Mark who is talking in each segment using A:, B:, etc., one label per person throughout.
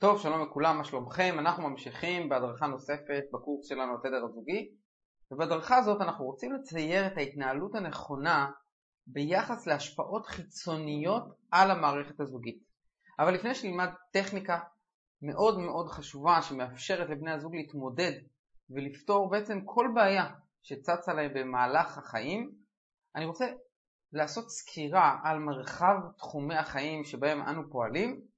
A: טוב, שלום לכולם, מה שלומכם? אנחנו ממשיכים בהדרכה נוספת בקורס שלנו התדר הזוגי ובהדרכה הזאת אנחנו רוצים לצייר את ההתנהלות הנכונה ביחס להשפעות חיצוניות על המערכת הזוגית. אבל לפני שנלמד טכניקה מאוד מאוד חשובה שמאפשרת לבני הזוג להתמודד ולפתור בעצם כל בעיה שצצה להם במהלך החיים, אני רוצה לעשות סקירה על מרחב תחומי החיים שבהם אנו פועלים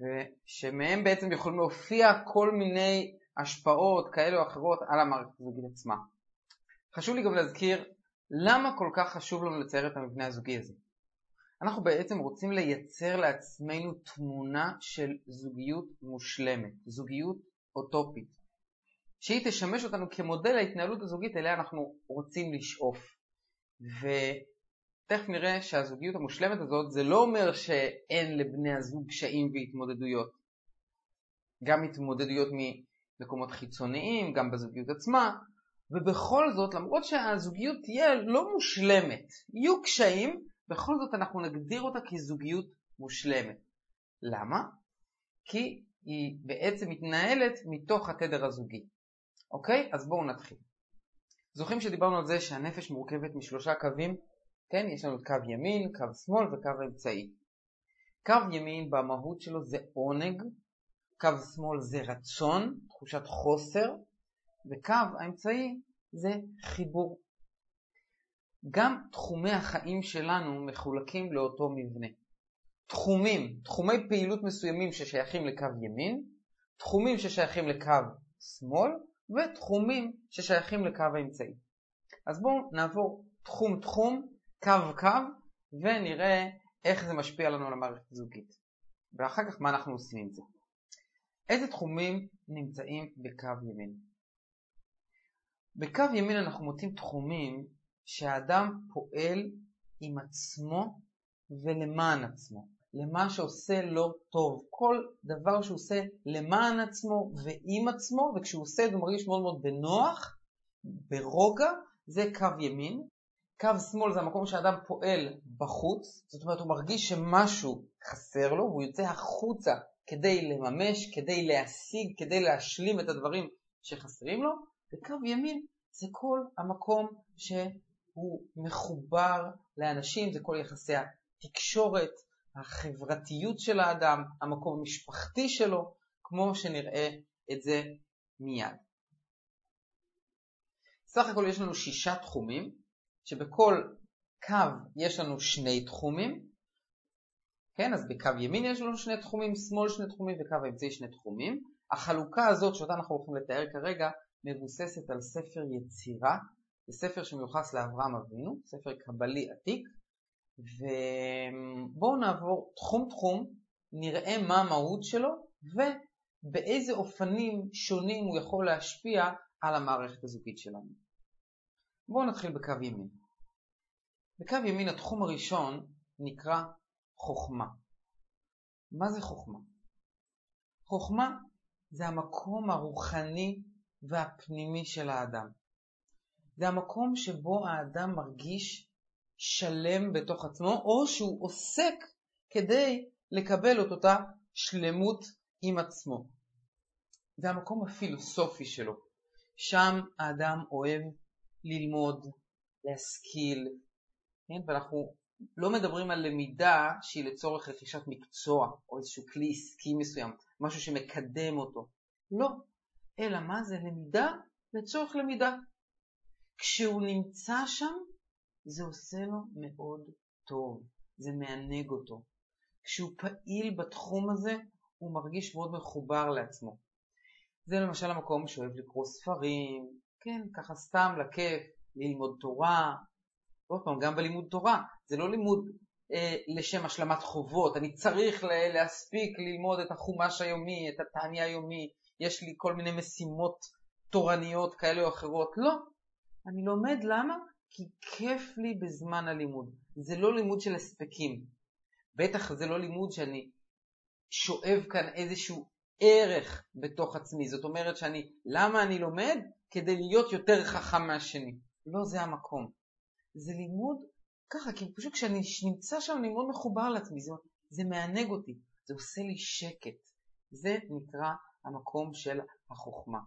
A: ושמהם בעצם יכולים להופיע כל מיני השפעות כאלה או אחרות על המערכת הזוגית עצמה. חשוב לי גם להזכיר למה כל כך חשוב לנו לצייר את המבנה הזוגי הזה. אנחנו בעצם רוצים לייצר לעצמנו תמונה של זוגיות מושלמת, זוגיות אוטופית, שהיא תשמש אותנו כמודל ההתנהלות הזוגית אליה אנחנו רוצים לשאוף. ותכף נראה שהזוגיות המושלמת הזאת זה לא אומר שאין לבני הזוג קשיים והתמודדויות. גם התמודדויות ממקומות חיצוניים, גם בזוגיות עצמה, ובכל זאת, למרות שהזוגיות תהיה לא מושלמת, יהיו קשיים, בכל זאת אנחנו נגדיר אותה כזוגיות מושלמת. למה? כי היא בעצם מתנהלת מתוך התדר הזוגי. אוקיי? אז בואו נתחיל. זוכרים שדיברנו על זה שהנפש מורכבת משלושה קווים? כן, יש לנו קו ימין, קו שמאל וקו אמצעי. קו ימין במהות שלו זה עונג, קו שמאל זה רצון, תחושת חוסר, וקו האמצעי זה חיבור. גם תחומי החיים שלנו מחולקים לאותו מבנה. תחומים, תחומי פעילות מסוימים ששייכים לקו ימין, תחומים ששייכים לקו שמאל, ותחומים ששייכים לקו האמצעי. אז בואו נעבור תחום תחום, קו קו, ונראה איך זה משפיע לנו על המערכת הזוגית. ואחר כך מה אנחנו עושים עם זה. איזה תחומים נמצאים בקו ימין? בקו ימין אנחנו מוצאים תחומים שהאדם פועל עם עצמו ולמען עצמו, למה שעושה לו טוב. כל דבר שהוא עושה למען עצמו ועם עצמו, וכשהוא עושה את זה מרגיש מאוד מאוד בנוח, ברוגע, זה קו ימין. קו שמאל זה המקום שהאדם פועל בחוץ, זאת אומרת הוא מרגיש שמשהו חסר לו, והוא יוצא החוצה כדי לממש, כדי להשיג, כדי להשלים את הדברים שחסרים לו, וקו ימין זה כל המקום שהוא מחובר לאנשים, זה כל יחסי התקשורת, החברתיות של האדם, המקום המשפחתי שלו, כמו שנראה את זה מיד. סך הכל יש לנו שישה תחומים, שבכל קו יש לנו שני תחומים, כן, אז בקו ימין יש לנו שני תחומים, שמאל שני תחומים וקו האמצעי שני תחומים. החלוקה הזאת שאותה אנחנו הולכים לתאר כרגע מבוססת על ספר יצירה, זה ספר שמיוחס לאברהם אבינו, ספר קבלי עתיק, ובואו נעבור תחום תחום, נראה מה המהות שלו ובאיזה אופנים שונים הוא יכול להשפיע על המערכת הזוגית שלנו. בואו נתחיל בקו ימין. בקו ימין התחום הראשון נקרא חוכמה. מה זה חוכמה? חוכמה זה המקום הרוחני והפנימי של האדם. זה המקום שבו האדם מרגיש שלם בתוך עצמו, או שהוא עוסק כדי לקבל את אותה שלמות עם עצמו. זה המקום הפילוסופי שלו. שם האדם אוהב ללמוד, להשכיל, כן? ואנחנו לא מדברים על למידה שהיא לצורך רכישת מקצוע או איזשהו כלי עסקי מסוים, משהו שמקדם אותו. לא, אלא מה זה למידה לצורך למידה. כשהוא נמצא שם, זה עושה לו מאוד טוב, זה מענג אותו. כשהוא פעיל בתחום הזה, הוא מרגיש מאוד מחובר לעצמו. זה למשל המקום שאוהב לקרוא ספרים, כן, ככה סתם לכיף, ללמוד תורה. עוד פעם, גם בלימוד תורה, זה לא לימוד אה, לשם השלמת חובות, אני צריך להספיק ללמוד את החומש היומי, את התעני היומי, יש לי כל מיני משימות תורניות כאלה או אחרות. לא, אני לומד למה? כי כיף לי בזמן הלימוד. זה לא לימוד של הספקים. בטח זה לא לימוד שאני שואב כאן איזשהו ערך בתוך עצמי. זאת אומרת שאני, למה אני לומד? כדי להיות יותר חכם מהשני. לא זה המקום. זה לימוד ככה, כי פשוט כשאני נמצא שם אני מאוד מחובר לעצמי, זה, זה מענג אותי, זה עושה לי שקט, זה נקרא המקום של החוכמה.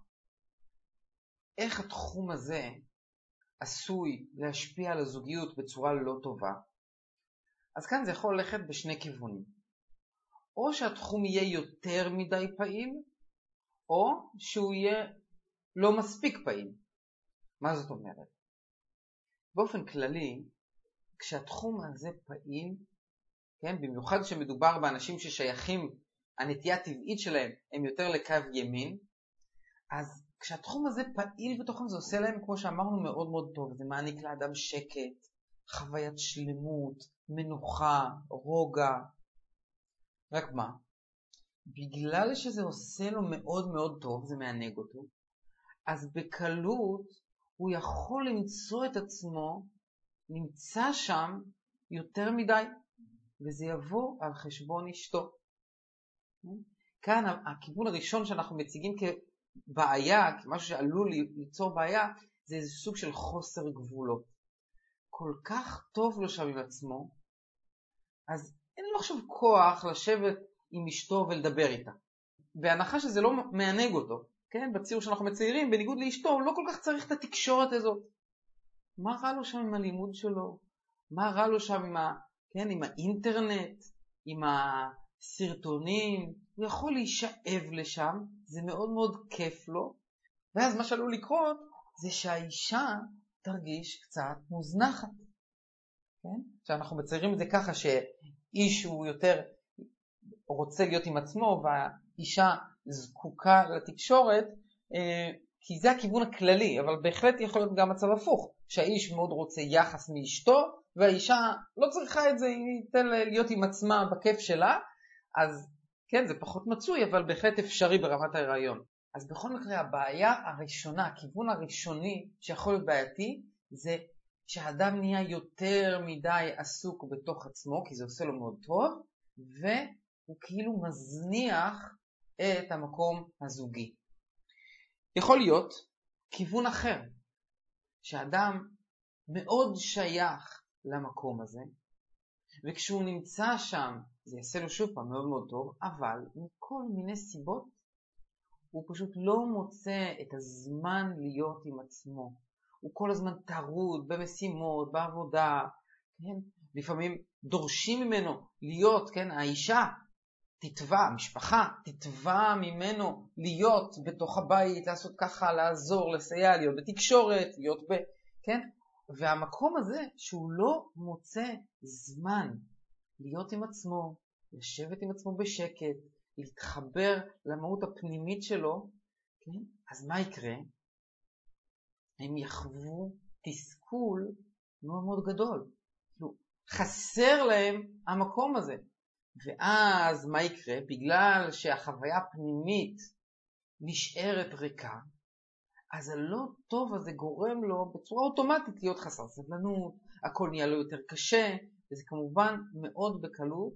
A: איך התחום הזה עשוי להשפיע על הזוגיות בצורה לא טובה? אז כאן זה יכול ללכת בשני כיוונים. או שהתחום יהיה יותר מדי פעיל, או שהוא יהיה לא מספיק פעיל. מה זאת אומרת? באופן כללי, כשהתחום הזה פעיל, כן, במיוחד כשמדובר באנשים ששייכים, הנטייה הטבעית שלהם הם יותר לקו ימין, אז כשהתחום הזה פעיל בתוכם זה עושה להם, כמו שאמרנו, מאוד מאוד טוב. זה מעניק לאדם שקט, חוויית שלמות, מנוחה, רוגע. רק מה? בגלל שזה עושה לו מאוד מאוד טוב, זה מענג אותו, אז בקלות הוא יכול למצוא את עצמו נמצא שם יותר מדי, וזה יבוא על חשבון אשתו. כאן הכיוון הראשון שאנחנו מציגים כבעיה, כמשהו שעלול ליצור בעיה, זה איזה סוג של חוסר גבולות. כל כך טוב לו שם עם עצמו, אז אין לו עכשיו כוח לשבת עם אשתו ולדבר איתה. בהנחה שזה לא מענג אותו, כן? בציור שאנחנו מציירים, בניגוד לאשתו, הוא לא כל כך צריך את התקשורת הזאת. מה רע לו שם עם הלימוד שלו? מה רע לו שם עם, ה, כן, עם האינטרנט, עם הסרטונים? הוא יכול להישאב לשם, זה מאוד מאוד כיף לו, ואז מה שעלול לקרות זה שהאישה תרגיש קצת מוזנחת. כן? שאנחנו מציירים את זה ככה שאיש הוא יותר רוצה להיות עם עצמו והאישה זקוקה לתקשורת, אה, כי זה הכיוון הכללי, אבל בהחלט יכול להיות גם מצב הפוך, שהאיש מאוד רוצה יחס מאשתו, והאישה לא צריכה את זה, היא תיתן להיות עם עצמה בכיף שלה, אז כן, זה פחות מצוי, אבל בהחלט אפשרי ברמת ההיריון. אז בכל מקרה, הבעיה הראשונה, הכיוון הראשוני שיכול להיות בעייתי, זה שהאדם נהיה יותר מדי עסוק בתוך עצמו, כי זה עושה לו מאוד טוב, והוא כאילו מזניח את המקום הזוגי. יכול להיות כיוון אחר, שאדם מאוד שייך למקום הזה, וכשהוא נמצא שם זה יעשה לו שוב פעם מאוד מאוד טוב, אבל מכל מיני סיבות הוא פשוט לא מוצא את הזמן להיות עם עצמו. הוא כל הזמן טרוד במשימות, בעבודה, כן? לפעמים דורשים ממנו להיות, כן, האישה תתבע, המשפחה תתבע ממנו להיות בתוך הבית, לעשות ככה, לעזור, לסייע, להיות בתקשורת, להיות ב... כן? והמקום הזה שהוא לא מוצא זמן להיות עם עצמו, לשבת עם עצמו בשקט, להתחבר למהות הפנימית שלו, כן? אז מה יקרה? הם יחוו תסכול מאוד מאוד גדול. כאילו, חסר להם המקום הזה. ואז מה יקרה? בגלל שהחוויה הפנימית נשארת ריקה, אז הלא טוב הזה גורם לו בצורה אוטומטית להיות חסר סבלנות, הכל נהיה לו יותר קשה, וזה כמובן מאוד בקלות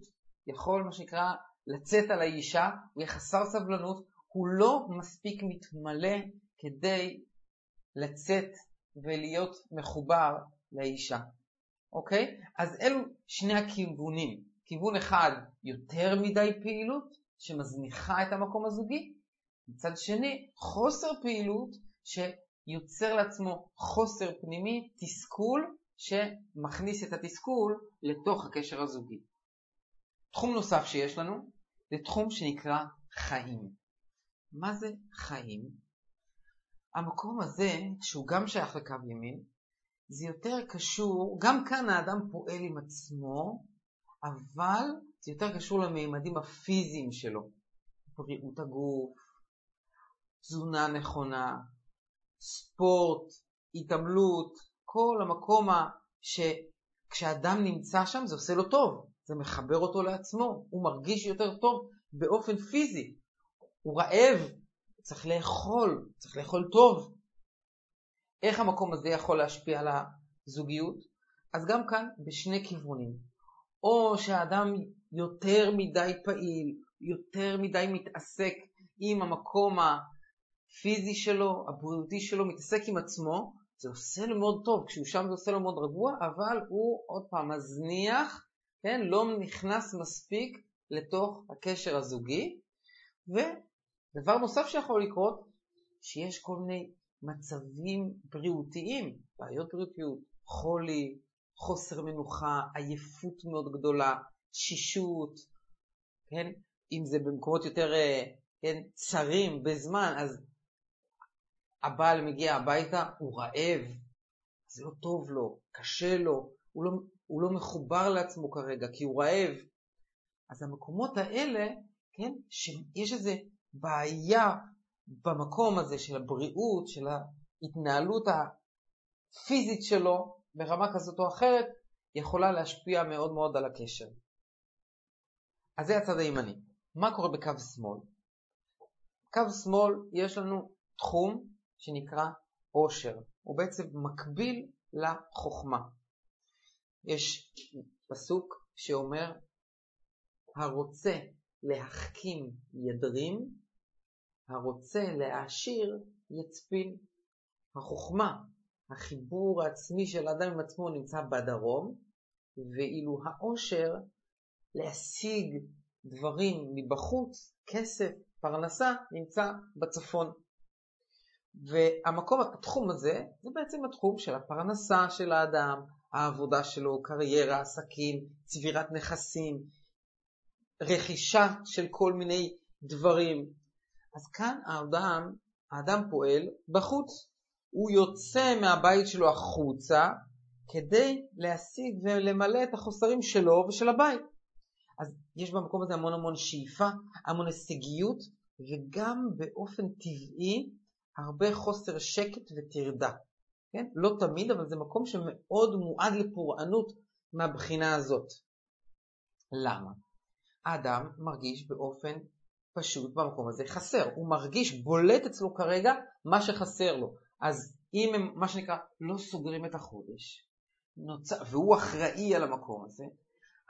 A: יכול מה שנקרא לצאת על האישה, הוא יהיה חסר סבלנות, הוא לא מספיק מתמלא כדי לצאת ולהיות מחובר לאישה. אוקיי? אז אלו שני הכיוונים. כיוון אחד, יותר מדי פעילות שמזניחה את המקום הזוגי, מצד שני, חוסר פעילות שיוצר לעצמו חוסר פנימי, תסכול, שמכניס את התסכול לתוך הקשר הזוגי. תחום נוסף שיש לנו זה תחום שנקרא חיים. מה זה חיים? המקום הזה, שהוא גם שייך לקו ימין, זה יותר קשור, גם כאן האדם פועל עם עצמו, אבל זה יותר קשור למימדים הפיזיים שלו. בריאות הגוף, תזונה נכונה, ספורט, התעמלות, כל המקום שכשאדם נמצא שם זה עושה לו טוב, זה מחבר אותו לעצמו, הוא מרגיש יותר טוב באופן פיזי. הוא רעב, צריך לאכול, צריך לאכול טוב. איך המקום הזה יכול להשפיע על הזוגיות? אז גם כאן בשני כיוונים. או שהאדם יותר מדי פעיל, יותר מדי מתעסק עם המקום הפיזי שלו, הבריאותי שלו, מתעסק עם עצמו, זה עושה לו מאוד טוב, כשהוא שם זה עושה לו מאוד רגוע, אבל הוא עוד פעם מזניח, כן, לא נכנס מספיק לתוך הקשר הזוגי, ודבר נוסף שיכול לקרות, שיש כל מיני מצבים בריאותיים, בעיות בריאותיות, חולי, חוסר מנוחה, עייפות מאוד גדולה, תשישות, כן? אם זה במקומות יותר אה, כן, צרים בזמן, אז הבעל מגיע הביתה, הוא רעב, זה לא טוב לו, קשה לו, הוא לא, הוא לא מחובר לעצמו כרגע כי הוא רעב. אז המקומות האלה, כן, שיש איזו בעיה במקום הזה של הבריאות, של ההתנהלות הפיזית שלו, ברמה כזאת או אחרת, יכולה להשפיע מאוד מאוד על הקשר. אז זה הצד הימני. מה קורה בקו שמאל? קו שמאל יש לנו תחום שנקרא עושר, הוא בעצם מקביל לחוכמה. יש פסוק שאומר, הרוצה להחכים ידרים, הרוצה להעשיר יצפין. החוכמה, החיבור העצמי של האדם עם עצמו נמצא בדרום, ואילו העושר להשיג דברים מבחוץ, כסף, פרנסה, נמצא בצפון. והמקום, התחום הזה, זה בעצם התחום של הפרנסה של האדם, העבודה שלו, קריירה, עסקים, צבירת נכסים, רכישה של כל מיני דברים. אז כאן האדם, האדם פועל בחוץ. הוא יוצא מהבית שלו החוצה כדי להשיג ולמלא את החוסרים שלו ושל הבית. אז יש במקום הזה המון המון שאיפה, המון הישגיות, וגם באופן טבעי הרבה חוסר שקט וטרדה. כן? לא תמיד, אבל זה מקום שמאוד מועד לפורענות מהבחינה הזאת. למה? האדם מרגיש באופן פשוט במקום הזה חסר. הוא מרגיש, בולט אצלו כרגע מה שחסר לו. אז אם הם, מה שנקרא, לא סוגרים את החודש, נוצר, והוא אחראי על המקום הזה,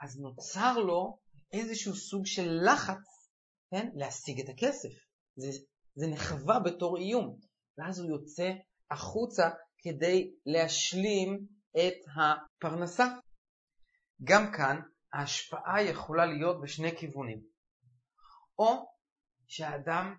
A: אז נוצר לו איזשהו סוג של לחץ, כן, להשיג את הכסף. זה, זה נחווה בתור איום. ואז הוא יוצא החוצה כדי להשלים את הפרנסה. גם כאן ההשפעה יכולה להיות בשני כיוונים. או שהאדם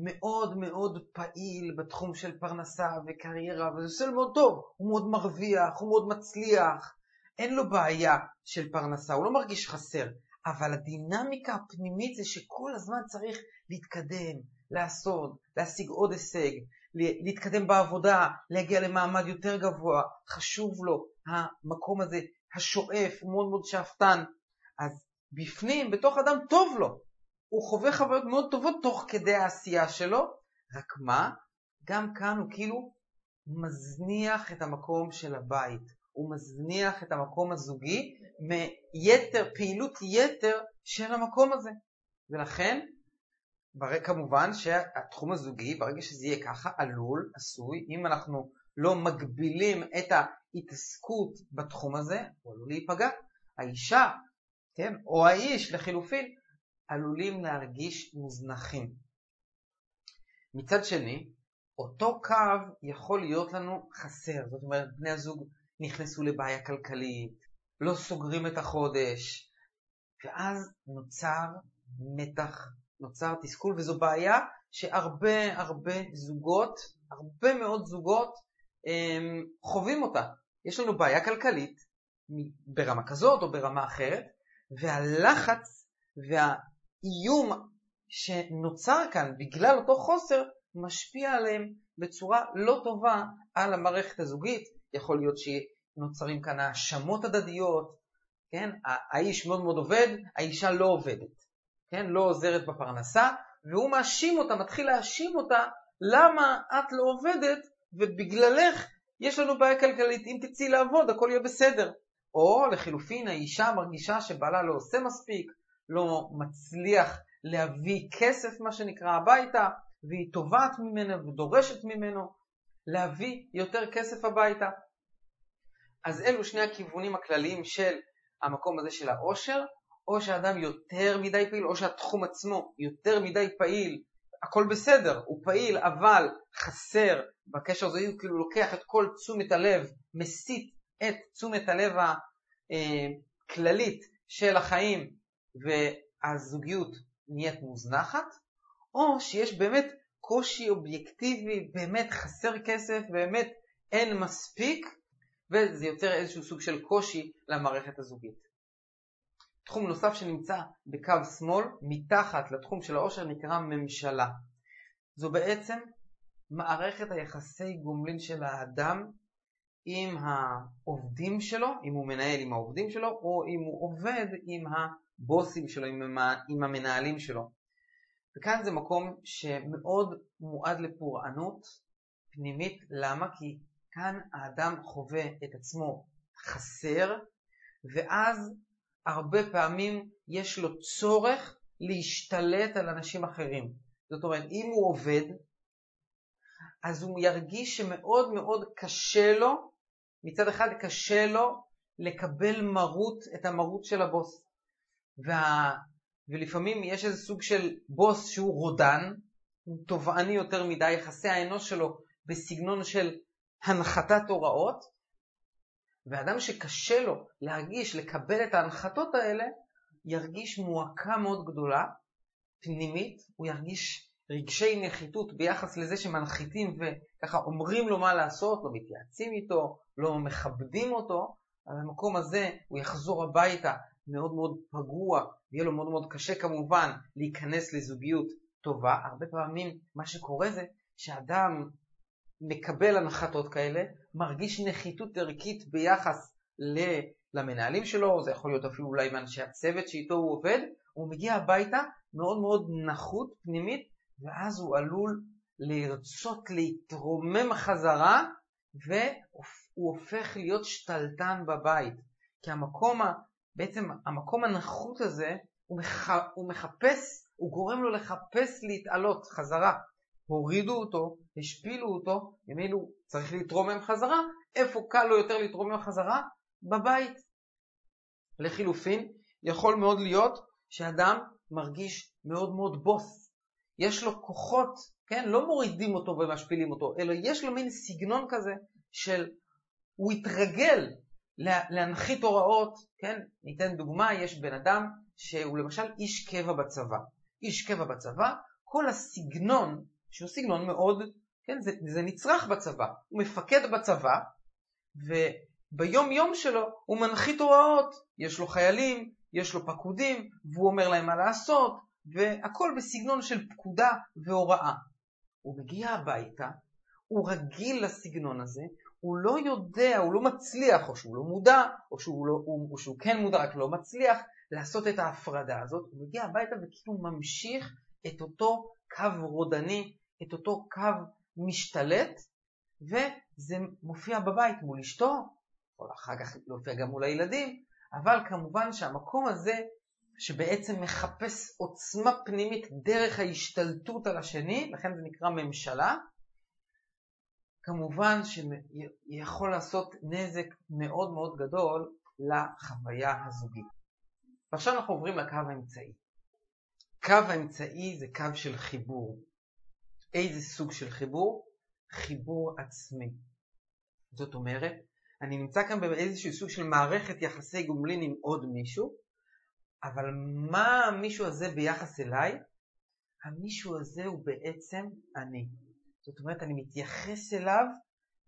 A: מאוד מאוד פעיל בתחום של פרנסה וקריירה, וזה עושה לו מאוד טוב, הוא מאוד מרוויח, הוא מאוד מצליח, אין לו בעיה של פרנסה, הוא לא מרגיש חסר, אבל הדינמיקה הפנימית זה שכל הזמן צריך להתקדם, לעשות, להשיג עוד הישג, להתקדם בעבודה, להגיע למעמד יותר גבוה, חשוב לו המקום הזה, השואף, הוא מאוד מאוד שאפתן. אז בפנים, בתוך אדם, טוב לו. הוא חווה חוויות מאוד טובות תוך כדי העשייה שלו, רק מה? גם כאן הוא כאילו מזניח את המקום של הבית. הוא מזניח את המקום הזוגי מיתר, פעילות יתר של המקום הזה. ולכן כמובן שהתחום הזוגי, ברגע שזה יהיה ככה, עלול, עשוי, אם אנחנו לא מגבילים את ההתעסקות בתחום הזה, הוא עלול להיפגע. האישה, כן, או האיש לחילופין, עלולים להרגיש מוזנחים. מצד שני, אותו קו יכול להיות לנו חסר, זאת אומרת, בני הזוג נכנסו לבעיה כלכלית, לא סוגרים את החודש, ואז נוצר מתח נוצר תסכול, וזו בעיה שהרבה הרבה זוגות, הרבה מאוד זוגות הם, חווים אותה. יש לנו בעיה כלכלית ברמה כזאת או ברמה אחרת, והלחץ והאיום שנוצר כאן בגלל אותו חוסר משפיע עליהם בצורה לא טובה על המערכת הזוגית. יכול להיות שנוצרים כאן האשמות הדדיות, כן? האיש מאוד מאוד עובד, האישה לא עובדת. כן, לא עוזרת בפרנסה, והוא מאשים אותה, מתחיל להאשים אותה, למה את לא עובדת ובגללך יש לנו בעיה כלכלית, אם תצאי לעבוד הכל יהיה בסדר. או לחילופין האישה מרגישה שבעלה לא עושה מספיק, לא מצליח להביא כסף מה שנקרא הביתה, והיא תובעת ממנו ודורשת ממנו להביא יותר כסף הביתה. אז אלו שני הכיוונים הכלליים של המקום הזה של העושר, או שהאדם יותר מדי פעיל, או שהתחום עצמו יותר מדי פעיל, הכל בסדר, הוא פעיל, אבל חסר בקשר הזה, הוא כאילו לוקח את כל תשומת הלב, מסיט את תשומת הלב הכללית של החיים, והזוגיות נהיית מוזנחת, או שיש באמת קושי אובייקטיבי, באמת חסר כסף, באמת אין מספיק, וזה יוצר איזשהו סוג של קושי למערכת הזוגית. תחום נוסף שנמצא בקו שמאל, מתחת לתחום של העושר, נקרא ממשלה. זו בעצם מערכת היחסי גומלין של האדם עם העובדים שלו, אם הוא מנהל עם העובדים שלו, או אם הוא עובד עם הבוסים שלו, עם המנהלים שלו. וכאן זה מקום שמאוד מועד לפורענות פנימית, למה? כי כאן האדם חווה את עצמו חסר, ואז הרבה פעמים יש לו צורך להשתלט על אנשים אחרים. זאת אומרת, אם הוא עובד, אז הוא ירגיש שמאוד מאוד קשה לו, מצד אחד קשה לו לקבל מרות, את המרות של הבוס. וה... ולפעמים יש איזה סוג של בוס שהוא רודן, הוא תובעני יותר מדי, יחסי האנוש שלו בסגנון של הנחתת הוראות, ואדם שקשה לו להרגיש, לקבל את ההנחתות האלה, ירגיש מועקה מאוד גדולה, פנימית, הוא ירגיש רגשי נחיתות ביחס לזה שמנחיתים וככה אומרים לו מה לעשות, לא מתייעצים איתו, לא מכבדים אותו, על המקום הזה הוא יחזור הביתה מאוד מאוד פגוע, ויהיה לו מאוד מאוד קשה כמובן להיכנס לזוגיות טובה. הרבה פעמים מה שקורה זה שאדם מקבל הנחתות כאלה, מרגיש נחיתות ערכית ביחס למנהלים שלו, זה יכול להיות אפילו אולי מאנשי הצוות שאיתו הוא עובד, הוא מגיע הביתה מאוד מאוד נחות פנימית, ואז הוא עלול לרצות להתרומם חזרה, והוא הופך להיות שתלטן בבית. כי המקום, בעצם המקום הנחות הזה, הוא, מח, הוא מחפש, הוא גורם לו לחפש להתעלות חזרה. הורידו אותו, השפילו אותו, ממילא צריך להתרומם חזרה, איפה קל לו יותר להתרומם חזרה? בבית. לחילופין, יכול מאוד להיות שאדם מרגיש מאוד מאוד בוס. יש לו כוחות, כן? לא מורידים אותו ומשפילים אותו, אלא יש לו מין סגנון כזה של הוא התרגל להנחית הוראות, כן? ניתן דוגמה, יש בן אדם שהוא למשל איש קבע בצבא. איש קבע בצבא, כל הסגנון שהוא סגנון מאוד, כן, זה, זה נצרך בצבא. הוא מפקד בצבא, וביום יום שלו הוא מנחית הוראות. יש לו חיילים, יש לו פקודים, והוא אומר להם מה לעשות, והכל בסגנון של פקודה והוראה. הוא מגיע הביתה, הוא רגיל לסגנון הזה, הוא לא יודע, הוא לא מצליח, או שהוא לא מודע, או שהוא, לא, או, או שהוא כן מודע, רק לא מצליח לעשות את ההפרדה הזאת. הוא מגיע הביתה וכאילו ממשיך את אותו קו רודני, את אותו קו משתלט, וזה מופיע בבית מול אשתו, או אחר כך להופיע גם מול הילדים, אבל כמובן שהמקום הזה שבעצם מחפש עוצמה פנימית דרך ההשתלטות על השני, לכן זה נקרא ממשלה, כמובן שיכול לעשות נזק מאוד מאוד גדול לחוויה הזוגית. ועכשיו אנחנו עוברים לקו האמצעי. קו האמצעי זה קו של חיבור. איזה סוג של חיבור? חיבור עצמי. זאת אומרת, אני נמצא כאן באיזשהו סוג של מערכת יחסי גומלין עם עוד מישהו, אבל מה המישהו הזה ביחס אליי? המישהו הזה הוא בעצם אני. זאת אומרת, אני מתייחס אליו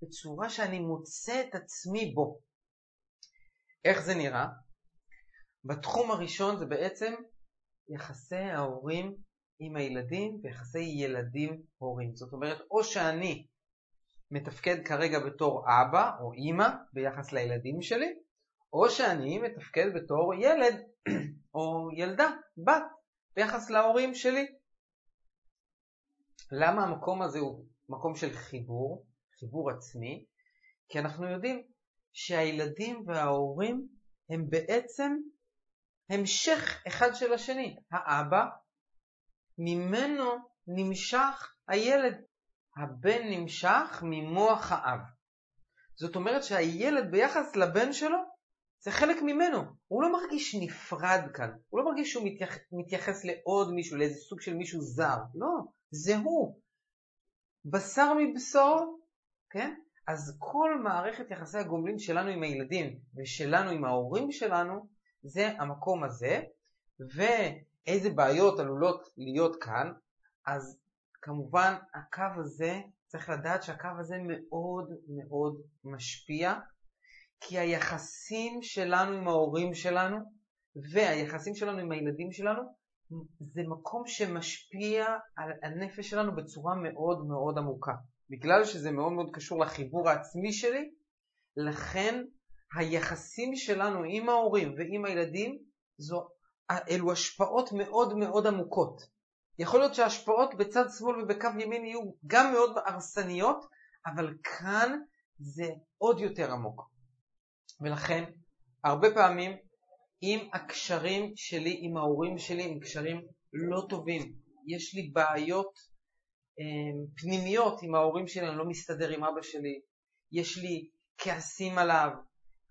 A: בצורה שאני מוצא את עצמי בו. איך זה נראה? בתחום הראשון זה בעצם יחסי ההורים עם הילדים ויחסי ילדים-הורים. זאת אומרת, או שאני מתפקד כרגע בתור אבא או אימא ביחס לילדים שלי, או שאני מתפקד בתור ילד או ילדה, בת, ביחס להורים שלי. למה המקום הזה הוא מקום של חיבור, חיבור עצמי? כי אנחנו יודעים שהילדים וההורים הם בעצם המשך אחד של השני. האבא, ממנו נמשך הילד. הבן נמשך ממוח האב. זאת אומרת שהילד ביחס לבן שלו זה חלק ממנו. הוא לא מרגיש נפרד כאן. הוא לא מרגיש שהוא מתייח... מתייחס לעוד מישהו, לאיזה סוג של מישהו זר. לא, זה הוא. בשר מבשרו, כן? אז כל מערכת יחסי הגומלין שלנו עם הילדים ושלנו עם ההורים שלנו זה המקום הזה, ואיזה בעיות עלולות להיות כאן. אז כמובן הקו הזה, צריך לדעת שהקו הזה מאוד מאוד משפיע, כי היחסים שלנו עם ההורים שלנו והיחסים שלנו עם הילדים שלנו זה מקום שמשפיע על הנפש שלנו בצורה מאוד מאוד עמוקה. בגלל שזה מאוד מאוד קשור לחיבור העצמי שלי, לכן היחסים שלנו עם ההורים ועם הילדים זו, אלו השפעות מאוד מאוד עמוקות. יכול להיות שההשפעות בצד שמאל ובקו ימין יהיו גם מאוד הרסניות, אבל כאן זה עוד יותר עמוק. ולכן, הרבה פעמים, אם הקשרים שלי עם ההורים שלי הם קשרים לא טובים, יש לי בעיות אה, פנימיות עם ההורים שלי, אני לא מסתדר עם אבא שלי, יש לי כעסים עליו,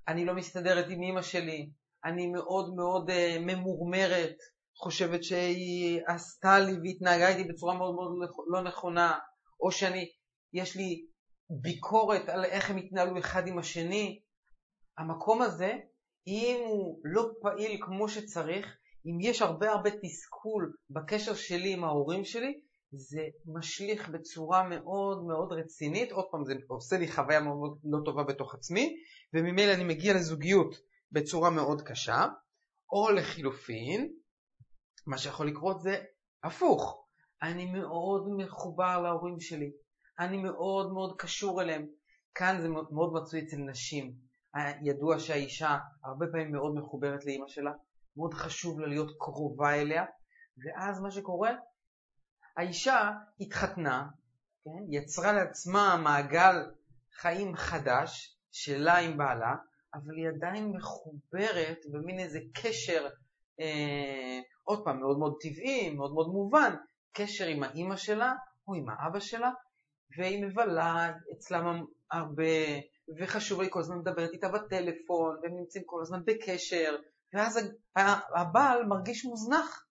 A: אני לא מסתדרת עם אמא שלי, אני מאוד מאוד uh, ממורמרת, חושבת שהיא עשתה לי והתנהגה איתי בצורה מאוד מאוד לא נכונה, או שאני, יש לי ביקורת על איך הם התנהלו אחד עם השני. המקום הזה, אם הוא לא פעיל כמו שצריך, אם יש הרבה הרבה תסכול בקשר שלי עם ההורים שלי, זה משליך בצורה מאוד מאוד רצינית, עוד פעם זה עושה לי חוויה מאוד לא טובה בתוך עצמי, וממילא אני מגיע לזוגיות בצורה מאוד קשה, או לחילופין, מה שיכול לקרות זה הפוך, אני מאוד מחובר להורים שלי, אני מאוד מאוד קשור אליהם, כאן זה מאוד מצוי אצל נשים, ידוע שהאישה הרבה פעמים מאוד מחוברת לאימא שלה, מאוד חשוב לה להיות קרובה אליה, ואז מה שקורה, האישה התחתנה, כן? יצרה לעצמה מעגל חיים חדש שלה עם בעלה, אבל היא עדיין מחוברת במין איזה קשר, אה, עוד פעם, מאוד מאוד טבעי, מאוד מאוד מובן, קשר עם האימא שלה או עם האבא שלה, והיא מבלה אצלם הרבה, וחשוב לי כל הזמן מדברת איתה בטלפון, והם נמצאים כל הזמן בקשר, ואז הבעל מרגיש מוזנח,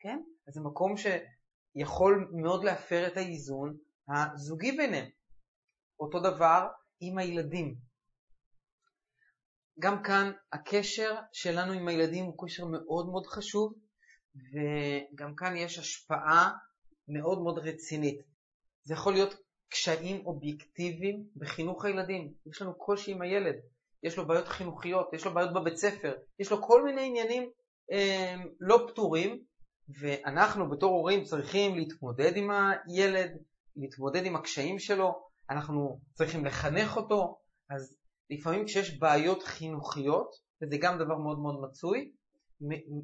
A: כן? אז זה מקום שיכול מאוד להפר את האיזון הזוגי ביניהם. אותו דבר עם הילדים. גם כאן הקשר שלנו עם הילדים הוא קשר מאוד מאוד חשוב, וגם כאן יש השפעה מאוד מאוד רצינית. זה יכול להיות קשיים אובייקטיביים בחינוך הילדים. יש לנו קושי עם הילד, יש לו בעיות חינוכיות, יש לו בעיות בבית ספר, יש לו כל מיני עניינים אה, לא פתורים, ואנחנו בתור הורים צריכים להתמודד עם הילד, להתמודד עם הקשיים שלו, אנחנו צריכים לחנך אותו, אז לפעמים כשיש בעיות חינוכיות, וזה גם דבר מאוד מאוד מצוי,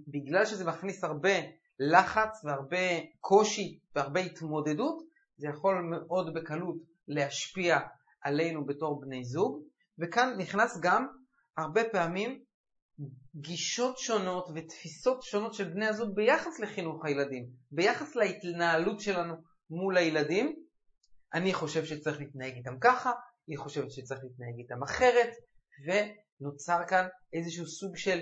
A: בגלל שזה מכניס הרבה לחץ והרבה קושי והרבה התמודדות, זה יכול מאוד בקלות להשפיע עלינו בתור בני זוג, וכאן נכנס גם הרבה פעמים גישות שונות ותפיסות שונות של בני הזוג ביחס לחינוך הילדים, ביחס להתנהלות שלנו מול הילדים. אני חושב שצריך להתנהג איתם ככה, היא חושבת שצריך להתנהג איתם אחרת, ונוצר כאן איזשהו סוג של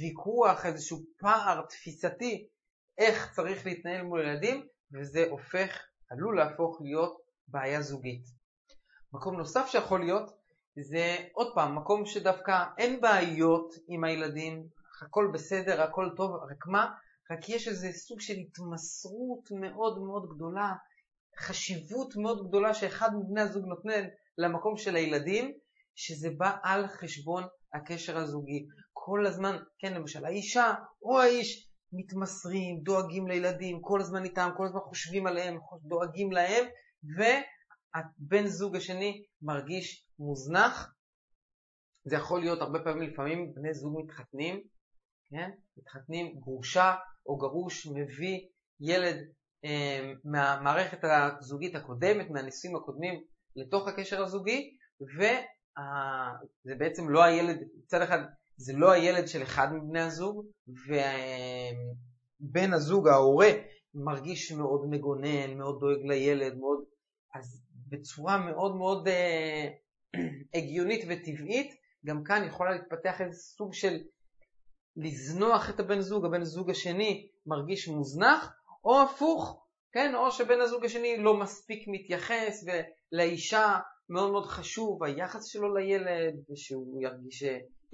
A: ויכוח, איזשהו פער תפיסתי איך צריך להתנהל מול ילדים, וזה הופך, עלול להפוך להיות בעיה זוגית. מקום נוסף שיכול להיות זה עוד פעם, מקום שדווקא אין בעיות עם הילדים, הכל בסדר, הכל טוב, רק מה? רק יש איזה סוג של התמסרות מאוד מאוד גדולה, חשיבות מאוד גדולה שאחד מבני הזוג נותן למקום של הילדים, שזה בא על חשבון הקשר הזוגי. כל הזמן, כן, למשל האישה או האיש מתמסרים, דואגים לילדים, כל הזמן איתם, כל הזמן חושבים עליהם, דואגים להם, והבן זוג השני מרגיש מוזנח. זה יכול להיות הרבה פעמים, לפעמים בני זוג מתחתנים, כן? מתחתנים, גרושה או גרוש מביא ילד אה, מהמערכת הזוגית הקודמת, מהנישואים הקודמים, לתוך הקשר הזוגי, וזה בעצם לא הילד, מצד אחד זה לא הילד של אחד מבני הזוג, ובן הזוג, ההורה, מרגיש מאוד מגונן, מאוד דואג לילד, מאוד... אז בצורה מאוד מאוד אה, הגיונית וטבעית, גם כאן יכולה להתפתח איזה סוג של לזנוח את הבן זוג, הבן זוג השני מרגיש מוזנח, או הפוך, כן, או שבן הזוג השני לא מספיק מתייחס ולאישה מאוד מאוד חשוב היחס שלו לילד ושהוא ירגיש,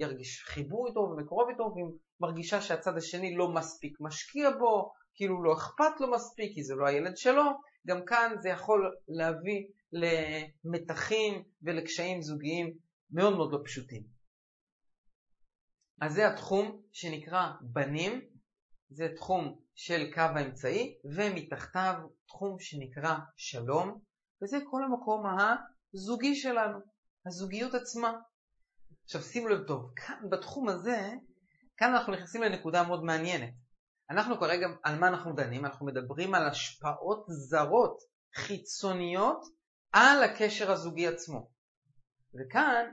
A: ירגיש חיבור איתו ומקרוב איתו והיא מרגישה שהצד השני לא מספיק משקיע בו כאילו לא אכפת לו מספיק כי זה לא הילד שלו, גם כאן זה יכול להביא למתחים ולקשיים זוגיים מאוד מאוד לא פשוטים. אז זה התחום שנקרא בנים, זה תחום של קו האמצעי, ומתחתיו תחום שנקרא שלום, וזה כל המקום הזוגי שלנו, הזוגיות עצמה. עכשיו שימו לב טוב, כאן בתחום הזה, כאן אנחנו נכנסים לנקודה מאוד מעניינת. אנחנו כרגע, על מה אנחנו דנים? אנחנו מדברים על השפעות זרות, חיצוניות, על הקשר הזוגי עצמו. וכאן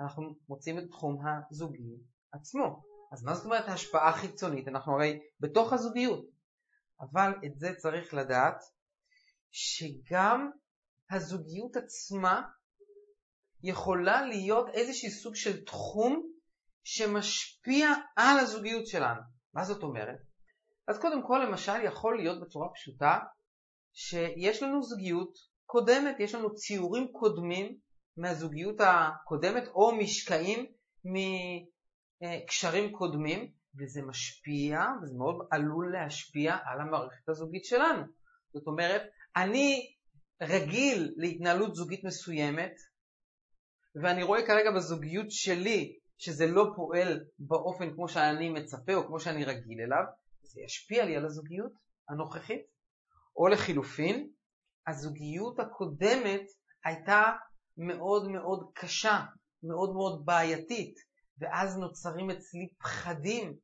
A: אנחנו מוצאים את תחום הזוגי עצמו. אז מה זאת אומרת השפעה חיצונית? אנחנו הרי בתוך הזוגיות. אבל את זה צריך לדעת שגם הזוגיות עצמה יכולה להיות איזשהו סוג של תחום שמשפיע על הזוגיות שלנו. מה זאת אומרת? אז קודם כל למשל יכול להיות בצורה פשוטה שיש לנו זוגיות קודמת, יש לנו ציורים קודמים מהזוגיות הקודמת או משקעים מקשרים קודמים וזה משפיע וזה מאוד עלול להשפיע על המערכת הזוגית שלנו. זאת אומרת, אני רגיל להתנהלות זוגית מסוימת ואני רואה כרגע בזוגיות שלי שזה לא פועל באופן כמו שאני מצפה או כמו שאני רגיל אליו, זה ישפיע לי על הזוגיות הנוכחית. או לחילופין, הזוגיות הקודמת הייתה מאוד מאוד קשה, מאוד מאוד בעייתית, ואז נוצרים אצלי פחדים,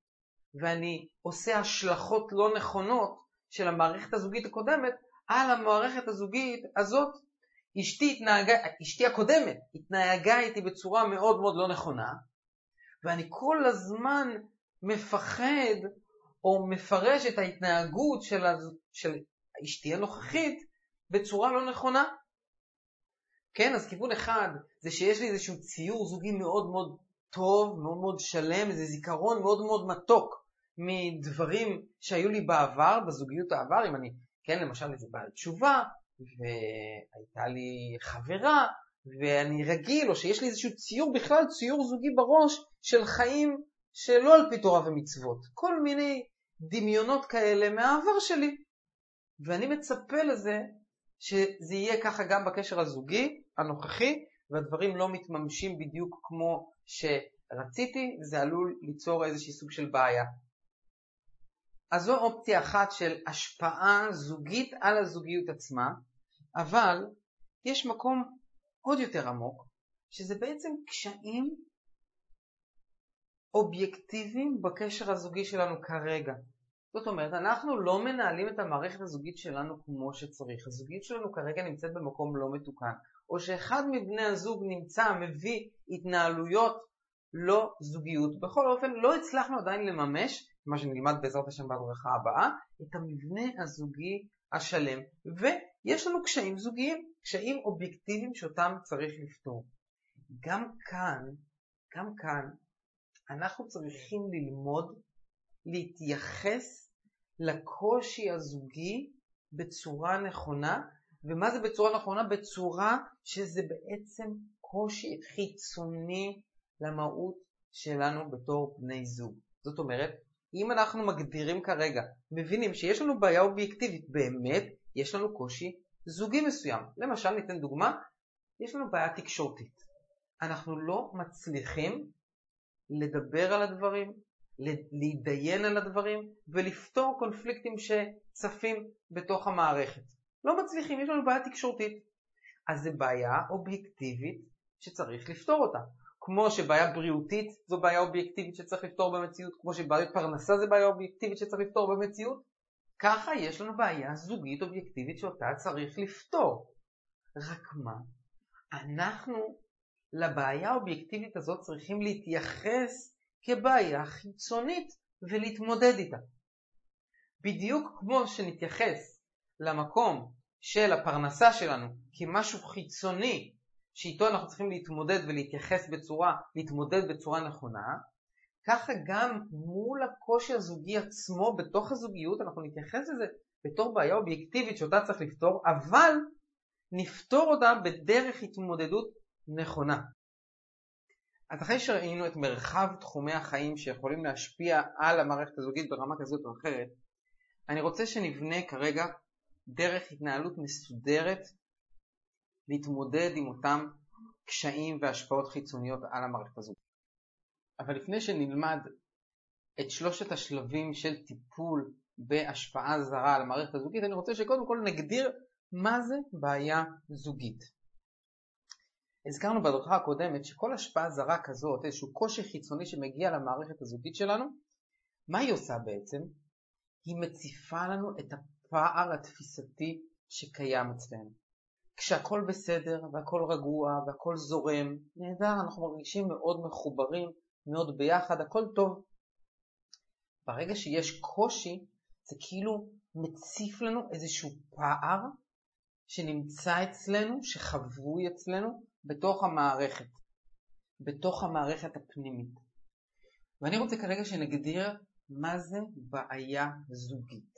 A: ואני עושה השלכות לא נכונות של המערכת הזוגית הקודמת על המערכת הזוגית הזאת. אשתי, התנהגה, אשתי הקודמת התנהגה איתי בצורה מאוד מאוד לא נכונה, ואני כל הזמן מפחד או מפרש את ההתנהגות של, של אשתי הנוכחית בצורה לא נכונה. כן, אז כיוון אחד זה שיש לי איזשהו ציור זוגי מאוד מאוד טוב, מאוד מאוד שלם, איזה זיכרון מאוד מאוד מתוק מדברים שהיו לי בעבר, בזוגיות העבר, אם אני, כן, למשל איזה בעל תשובה, והייתה לי חברה, ואני רגיל, או שיש לי איזשהו ציור בכלל, ציור זוגי בראש של חיים שלא על פי תורה ומצוות. כל מיני דמיונות כאלה מהעבר שלי. ואני מצפה לזה שזה יהיה ככה גם בקשר הזוגי הנוכחי, והדברים לא מתממשים בדיוק כמו שרציתי, וזה עלול ליצור איזושהי סוג של בעיה. אז זו אופציה אחת של השפעה זוגית על הזוגיות עצמה, אבל יש מקום עוד יותר עמוק, שזה בעצם קשיים אובייקטיביים בקשר הזוגי שלנו כרגע. זאת אומרת, אנחנו לא מנהלים את המערכת הזוגית שלנו כמו שצריך. הזוגיות שלנו כרגע נמצאת במקום לא מתוקן. או שאחד מבני הזוג נמצא, מביא התנהלויות לא זוגיות. בכל אופן, לא הצלחנו עדיין לממש, מה שנלמד בעזרת השם בהדרכה הבאה, את המבנה הזוגי השלם. ויש לנו קשיים זוגיים, קשיים אובייקטיביים שאותם צריך לפתור. גם כאן, גם כאן, אנחנו צריכים ללמוד להתייחס לקושי הזוגי בצורה נכונה, ומה זה בצורה נכונה? בצורה שזה בעצם קושי חיצוני למהות שלנו בתור בני זוג. זאת אומרת, אם אנחנו מגדירים כרגע, מבינים שיש לנו בעיה אובייקטיבית, באמת יש לנו קושי זוגי מסוים. למשל, ניתן דוגמה, יש לנו בעיה תקשורתית. אנחנו לא מצליחים לדבר על הדברים, להתדיין על הדברים ולפתור קונפליקטים שצפים בתוך המערכת. לא מצליחים, יש לנו בעיה תקשורתית. אז זו בעיה אובייקטיבית שצריך לפתור אותה. כמו שבעיה בריאותית זו בעיה אובייקטיבית שצריך לפתור במציאות, כמו שבעיה פרנסה זו בעיה אובייקטיבית שצריך לפתור במציאות, ככה יש לנו בעיה זוגית אובייקטיבית שאותה צריך לפתור. רק מה? אנחנו לבעיה האובייקטיבית הזאת צריכים להתייחס כבעיה חיצונית ולהתמודד איתה. בדיוק כמו שנתייחס למקום של הפרנסה שלנו כמשהו חיצוני שאיתו אנחנו צריכים להתמודד ולהתייחס בצורה, להתמודד בצורה נכונה, ככה גם מול הקושי הזוגי עצמו בתוך הזוגיות אנחנו נתייחס לזה בתור בעיה אובייקטיבית שאותה צריך לפתור, אבל נפתור אותה בדרך התמודדות נכונה. אז אחרי שראינו את מרחב תחומי החיים שיכולים להשפיע על המערכת הזוגית ברמה כזאת או אחרת, אני רוצה שנבנה כרגע דרך התנהלות מסודרת להתמודד עם אותם קשיים והשפעות חיצוניות על המערכת הזאת. אבל לפני שנלמד את שלושת השלבים של טיפול בהשפעה זרה על המערכת הזוגית, אני רוצה שקודם כל נגדיר מה זה בעיה זוגית. הזכרנו בהדרכה הקודמת שכל השפעה זרה כזאת, איזשהו קושי חיצוני שמגיע למערכת הזוגית שלנו, מה היא עושה בעצם? היא מציפה לנו את הפער התפיסתי שקיים אצלנו. כשהכול בסדר והכל רגוע והכל זורם, נהדר, אנחנו מרגישים מאוד מחוברים, מאוד ביחד, הכל טוב. ברגע שיש קושי, זה כאילו מציף לנו איזשהו פער שנמצא אצלנו, שחבוי אצלנו, בתוך המערכת, בתוך המערכת הפנימית. ואני רוצה כרגע שנגדיר מה זה בעיה זוגית.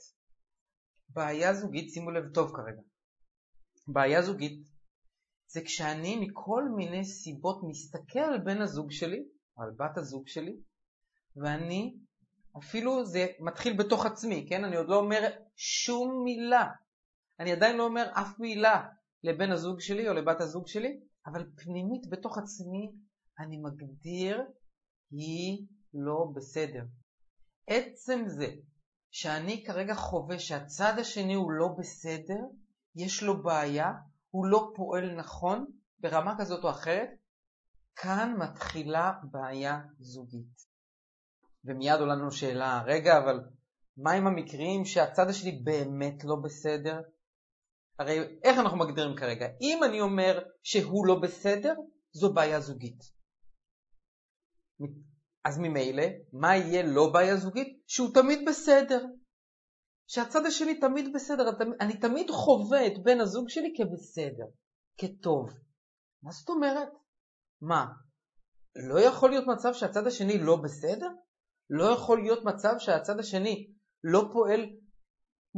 A: בעיה זוגית, שימו לב טוב כרגע, בעיה זוגית זה כשאני מכל מיני סיבות מסתכל על בן הזוג שלי, על בת הזוג שלי, ואני, אפילו זה מתחיל בתוך עצמי, כן? אני עוד לא אומר שום מילה. אני עדיין לא אומר אף מילה לבן הזוג שלי או לבת הזוג שלי, אבל פנימית בתוך עצמי אני מגדיר היא לא בסדר. עצם זה שאני כרגע חווה שהצד השני הוא לא בסדר, יש לו בעיה, הוא לא פועל נכון ברמה כזאת או אחרת, כאן מתחילה בעיה זוגית. ומיד עולה לנו שאלה, רגע, אבל מה עם המקרים שהצד השני באמת לא בסדר? הרי איך אנחנו מגדירים כרגע? אם אני אומר שהוא לא בסדר, זו בעיה זוגית. אז ממילא, מה יהיה לא בעיה זוגית? שהוא תמיד בסדר. שהצד השני תמיד בסדר, אני תמיד חווה את בן הזוג שלי כבסדר, כטוב. מה זאת אומרת? מה, לא יכול להיות מצב שהצד השני לא בסדר? לא יכול להיות מצב שהצד השני לא פועל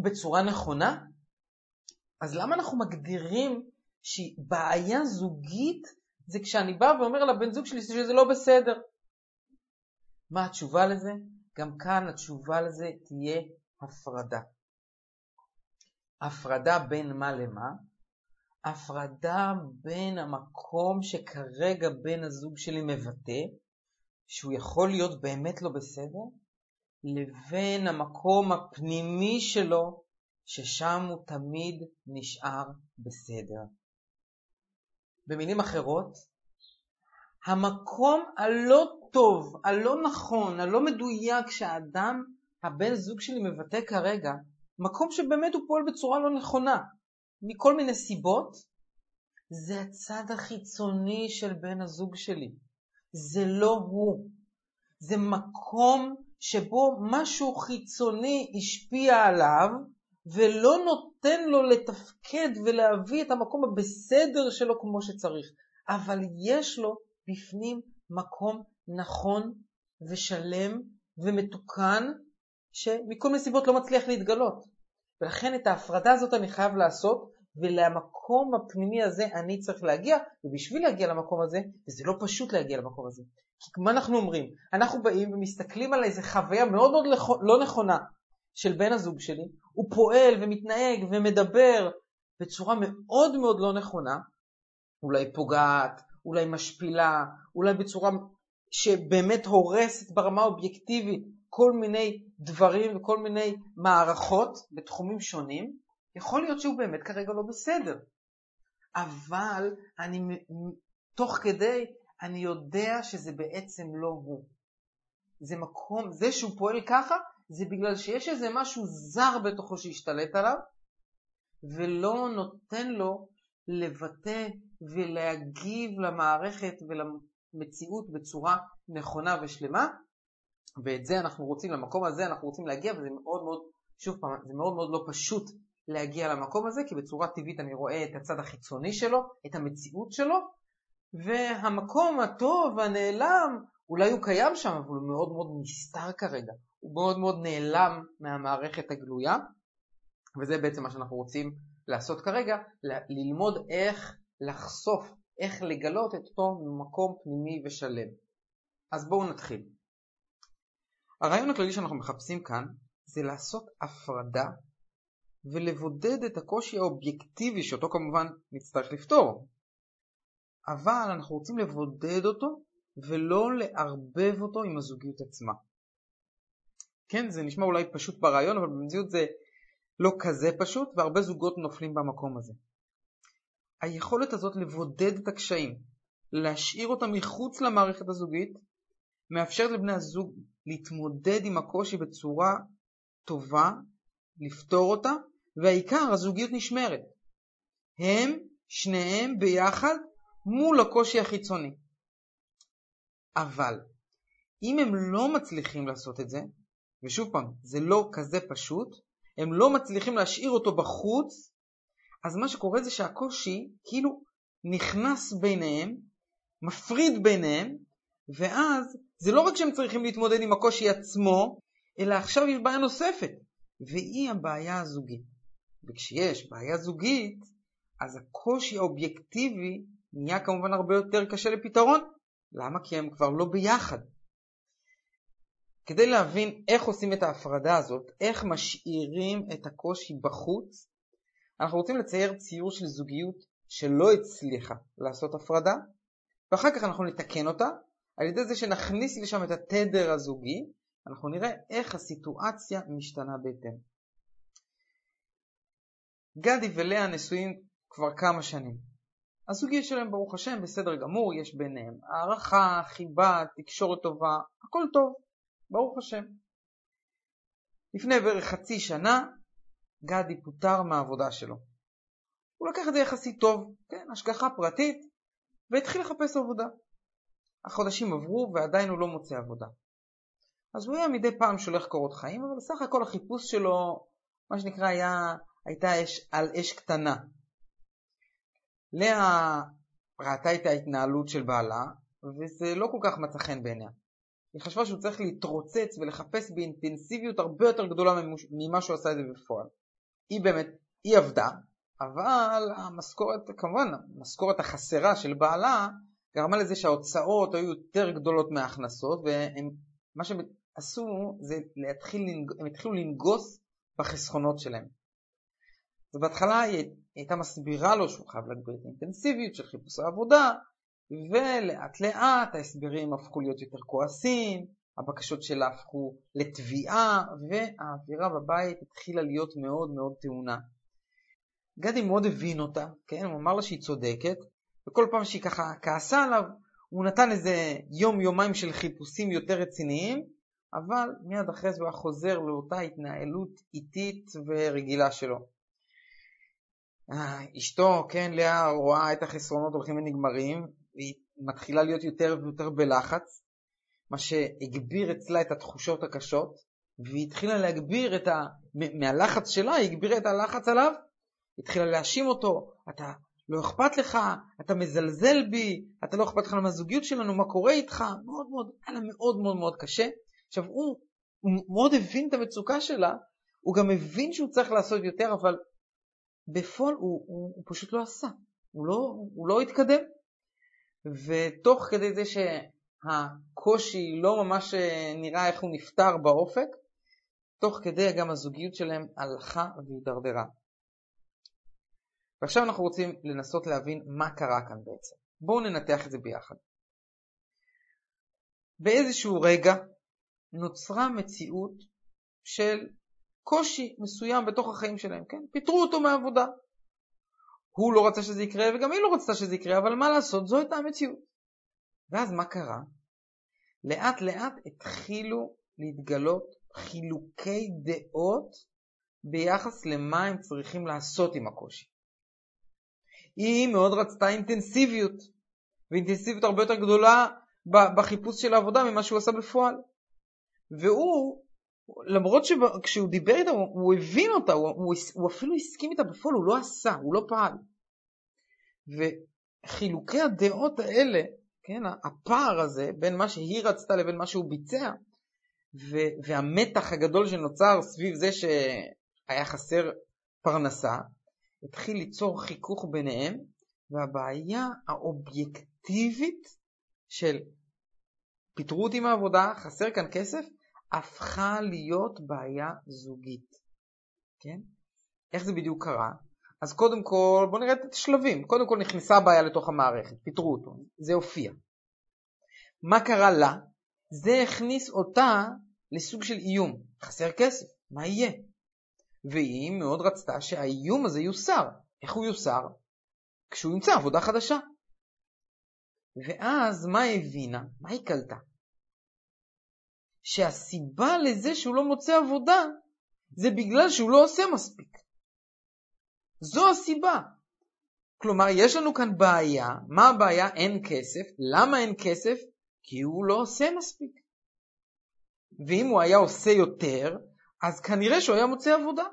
A: בצורה נכונה? אז למה אנחנו מגדירים שבעיה זוגית זה כשאני בא ואומר לבן זוג שלי שזה לא בסדר? מה התשובה לזה? גם כאן התשובה לזה תהיה הפרדה. הפרדה בין מה למה? הפרדה בין המקום שכרגע בן הזוג שלי מבטא, שהוא יכול להיות באמת לא בסדר, לבין המקום הפנימי שלו, ששם הוא תמיד נשאר בסדר. במילים אחרות, המקום הלא טוב, הלא נכון, הלא מדויק שהאדם, הבן זוג שלי מבטא כרגע, מקום שבאמת הוא פועל בצורה לא נכונה, מכל מיני סיבות, זה הצד החיצוני של בן הזוג שלי. זה לא הוא. זה מקום שבו משהו חיצוני השפיע עליו ולא נותן לו לתפקד ולהביא את המקום הבסדר שלו כמו שצריך. אבל יש לו בפנים מקום נכון ושלם ומתוקן שמכל מיני סיבות לא מצליח להתגלות. ולכן את ההפרדה הזאת אני חייב לעשות, ולמקום הפנימי הזה אני צריך להגיע, ובשביל להגיע למקום הזה, וזה לא פשוט להגיע למקום הזה. כי כמו אנחנו אומרים, אנחנו באים ומסתכלים על איזו חוויה מאוד מאוד לא נכונה של בן הזוג שלי, הוא פועל ומתנהג ומדבר בצורה מאוד מאוד לא נכונה, אולי פוגעת, אולי משפילה, אולי בצורה שבאמת הורסת ברמה האובייקטיבית כל מיני דברים וכל מיני מערכות בתחומים שונים, יכול להיות שהוא באמת כרגע לא בסדר. אבל אני, תוך כדי, אני יודע שזה בעצם לא הוא. זה מקום, זה שהוא פועל ככה, זה בגלל שיש איזה משהו זר בתוכו שהשתלט עליו, ולא נותן לו לבטא ולהגיב למערכת ולמציאות בצורה נכונה ושלמה, ואת זה אנחנו רוצים, למקום הזה אנחנו רוצים להגיע, וזה מאוד מאוד, שוב פעם, זה מאוד מאוד לא פשוט להגיע למקום הזה, כי בצורה טבעית אני רואה את הצד החיצוני שלו, את המציאות שלו, והמקום הטוב והנעלם, אולי הוא קיים שם, אבל הוא מאוד מאוד נסתר כרגע, הוא מאוד מאוד נעלם מהמערכת הגלויה, וזה בעצם מה שאנחנו רוצים לעשות כרגע, ללמוד איך לחשוף, איך לגלות את אותו מקום פנימי ושלם. אז בואו נתחיל. הרעיון הכללי שאנחנו מחפשים כאן זה לעשות הפרדה ולבודד את הקושי האובייקטיבי שאותו כמובן נצטרך לפתור. אבל אנחנו רוצים לבודד אותו ולא לערבב אותו עם הזוגיות עצמה. כן, זה נשמע אולי פשוט ברעיון, אבל במציאות זה לא כזה פשוט, והרבה זוגות נופלים במקום הזה. היכולת הזאת לבודד את הקשיים, להשאיר אותם מחוץ למערכת הזוגית, מאפשרת לבני הזוג להתמודד עם הקושי בצורה טובה, לפתור אותה, והעיקר, הזוגיות נשמרת. הם, שניהם ביחד, מול הקושי החיצוני. אבל, אם הם לא מצליחים לעשות את זה, ושוב פעם, זה לא כזה פשוט, הם לא מצליחים להשאיר אותו בחוץ, אז מה שקורה זה שהקושי כאילו נכנס ביניהם, מפריד ביניהם, ואז זה לא רק שהם צריכים להתמודד עם הקושי עצמו, אלא עכשיו יש בעיה נוספת, והיא הבעיה הזוגית. וכשיש בעיה זוגית, אז הקושי האובייקטיבי נהיה כמובן הרבה יותר קשה לפתרון. למה? כי הם כבר לא ביחד. כדי להבין איך עושים את ההפרדה הזאת, איך משאירים את הקושי בחוץ, אנחנו רוצים לצייר ציור של זוגיות שלא הצליחה לעשות הפרדה, ואחר כך אנחנו נתקן אותה על ידי זה שנכניס לשם את התדר הזוגי, אנחנו נראה איך הסיטואציה משתנה בהתאם. גדי ולאה נשואים כבר כמה שנים. הזוגיות שלהם ברוך השם בסדר גמור, יש ביניהם הערכה, חיבה, תקשורת טובה, הכל טוב, ברוך השם. לפני בערך חצי שנה גדי פוטר מהעבודה שלו. הוא לקח את זה יחסית טוב, כן, השגחה פרטית, והתחיל לחפש עבודה. החודשים עברו ועדיין הוא לא מוצא עבודה. אז הוא היה מדי פעם שולח קורות חיים, אבל בסך הכל החיפוש שלו, מה שנקרא, היה, הייתה אש, על אש קטנה. לאה ראתה את ההתנהלות של בעלה, וזה לא כל כך מצא חן בעיניה. היא חשבה שהוא צריך להתרוצץ ולחפש באינטנסיביות הרבה יותר גדולה ממה שהוא עשה את זה בפועל. היא באמת, היא עבדה, אבל המשכורת, כמובן, המשכורת החסרה של בעלה גרמה לזה שההוצאות היו יותר גדולות מההכנסות, ומה שהם עשו זה להתחיל, הם התחילו לנגוס בחסכונות שלהם. אז בהתחלה היא הייתה מסבירה לו שהוא חייב להגביר את האינטנסיביות של חיפוש העבודה, ולאט לאט ההסברים הפכו להיות יותר כועסים, הבקשות שלה הפכו לתביעה, והאווירה בבית התחילה להיות מאוד מאוד טעונה. גדי מאוד הבין אותה, כן? הוא אמר לה שהיא צודקת, וכל פעם שהיא ככה כעסה עליו, הוא נתן איזה יום-יומיים של חיפושים יותר רציניים, אבל מיד אחרי זה הוא היה חוזר לאותה התנהלות איטית ורגילה שלו. אה, אשתו, כן, לאה רואה את החסרונות הולכים ונגמרים, והיא מתחילה להיות יותר ויותר בלחץ, מה שהגביר אצלה את התחושות הקשות, והיא התחילה להגביר את ה... מהלחץ שלה, היא הגבירה את הלחץ עליו, התחילה להאשים אותו, אתה לא אכפת לך, אתה מזלזל בי, אתה לא אכפת לך מהזוגיות שלנו, מה קורה איתך, מאוד מאוד, היה מאוד מאוד מאוד קשה. עכשיו הוא, הוא מאוד הבין את המצוקה שלה, הוא גם הבין שהוא צריך לעשות יותר, אבל בפועל הוא, הוא, הוא פשוט לא עשה, הוא לא, הוא לא התקדם. ותוך כדי זה שהקושי לא ממש אה, נראה איך הוא נפתר באופק, תוך כדי גם הזוגיות שלהם הלכה והידרדרה. ועכשיו אנחנו רוצים לנסות להבין מה קרה כאן בעצם. בואו ננתח את זה ביחד. באיזשהו רגע נוצרה מציאות של קושי מסוים בתוך החיים שלהם, כן? פיטרו אותו מהעבודה. הוא לא רצה שזה יקרה וגם היא לא רצתה שזה יקרה, אבל מה לעשות, זו הייתה המציאות. ואז מה קרה? לאט לאט התחילו להתגלות חילוקי דעות ביחס למה הם צריכים לעשות עם הקושי. היא מאוד רצתה אינטנסיביות, ואינטנסיביות הרבה יותר גדולה בחיפוש של העבודה ממה שהוא עשה בפועל. והוא, למרות שכשהוא דיבר איתה, הוא, הבין אותה, הוא, הוא, הוא אפילו הסכים איתה בפועל, הוא לא עשה, הוא לא פעל. וחילוקי הדעות האלה, כן, הפער הזה בין מה שהיא רצתה לבין מה שהוא ביצע, והמתח הגדול שנוצר סביב זה שהיה חסר פרנסה, התחיל ליצור חיכוך ביניהם, והבעיה האובייקטיבית של פיטרו אותי מהעבודה, חסר כאן כסף, הפכה להיות בעיה זוגית. כן? איך זה בדיוק קרה? אז קודם כל, בואו נראה את השלבים. קודם כל נכנסה הבעיה לתוך המערכת, פיטרו אותו, זה הופיע. מה קרה לה? זה הכניס אותה לסוג של איום. חסר כסף, מה יהיה? והיא מאוד רצתה שהאיום הזה יוסר. איך הוא יוסר? כשהוא ימצא עבודה חדשה. ואז מה הבינה? מה היא קלטה? שהסיבה לזה שהוא לא מוצא עבודה זה בגלל שהוא לא עושה מספיק. זו הסיבה. כלומר, יש לנו כאן בעיה. מה הבעיה? אין כסף. למה אין כסף? כי הוא לא עושה מספיק. ואם הוא היה עושה יותר, אז כנראה שהוא היה מוצא עבודה.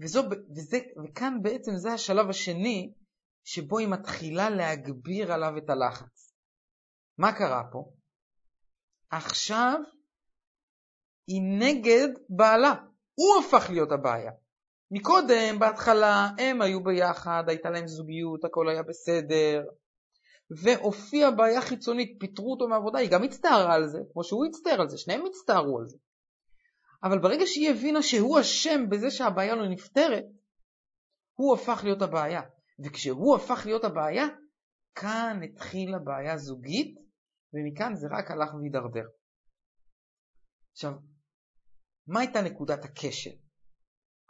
A: וזו, וזה, וכאן בעצם זה השלב השני שבו היא מתחילה להגביר עליו את הלחץ. מה קרה פה? עכשיו היא נגד בעלה. הוא הפך להיות הבעיה. מקודם, בהתחלה, הם היו ביחד, הייתה להם זוגיות, הכל היה בסדר, והופיעה בעיה חיצונית, פיטרו אותו מעבודה, היא גם הצטערה על זה, כמו שהוא הצטער על זה, שניהם הצטערו על זה. אבל ברגע שהיא הבינה שהוא אשם בזה שהבעיה לא נפתרת, הוא הפך להיות הבעיה. וכשהוא הפך להיות הבעיה, כאן התחילה בעיה זוגית, ומכאן זה רק הלך והידרדר. עכשיו, מה הייתה נקודת הכשל?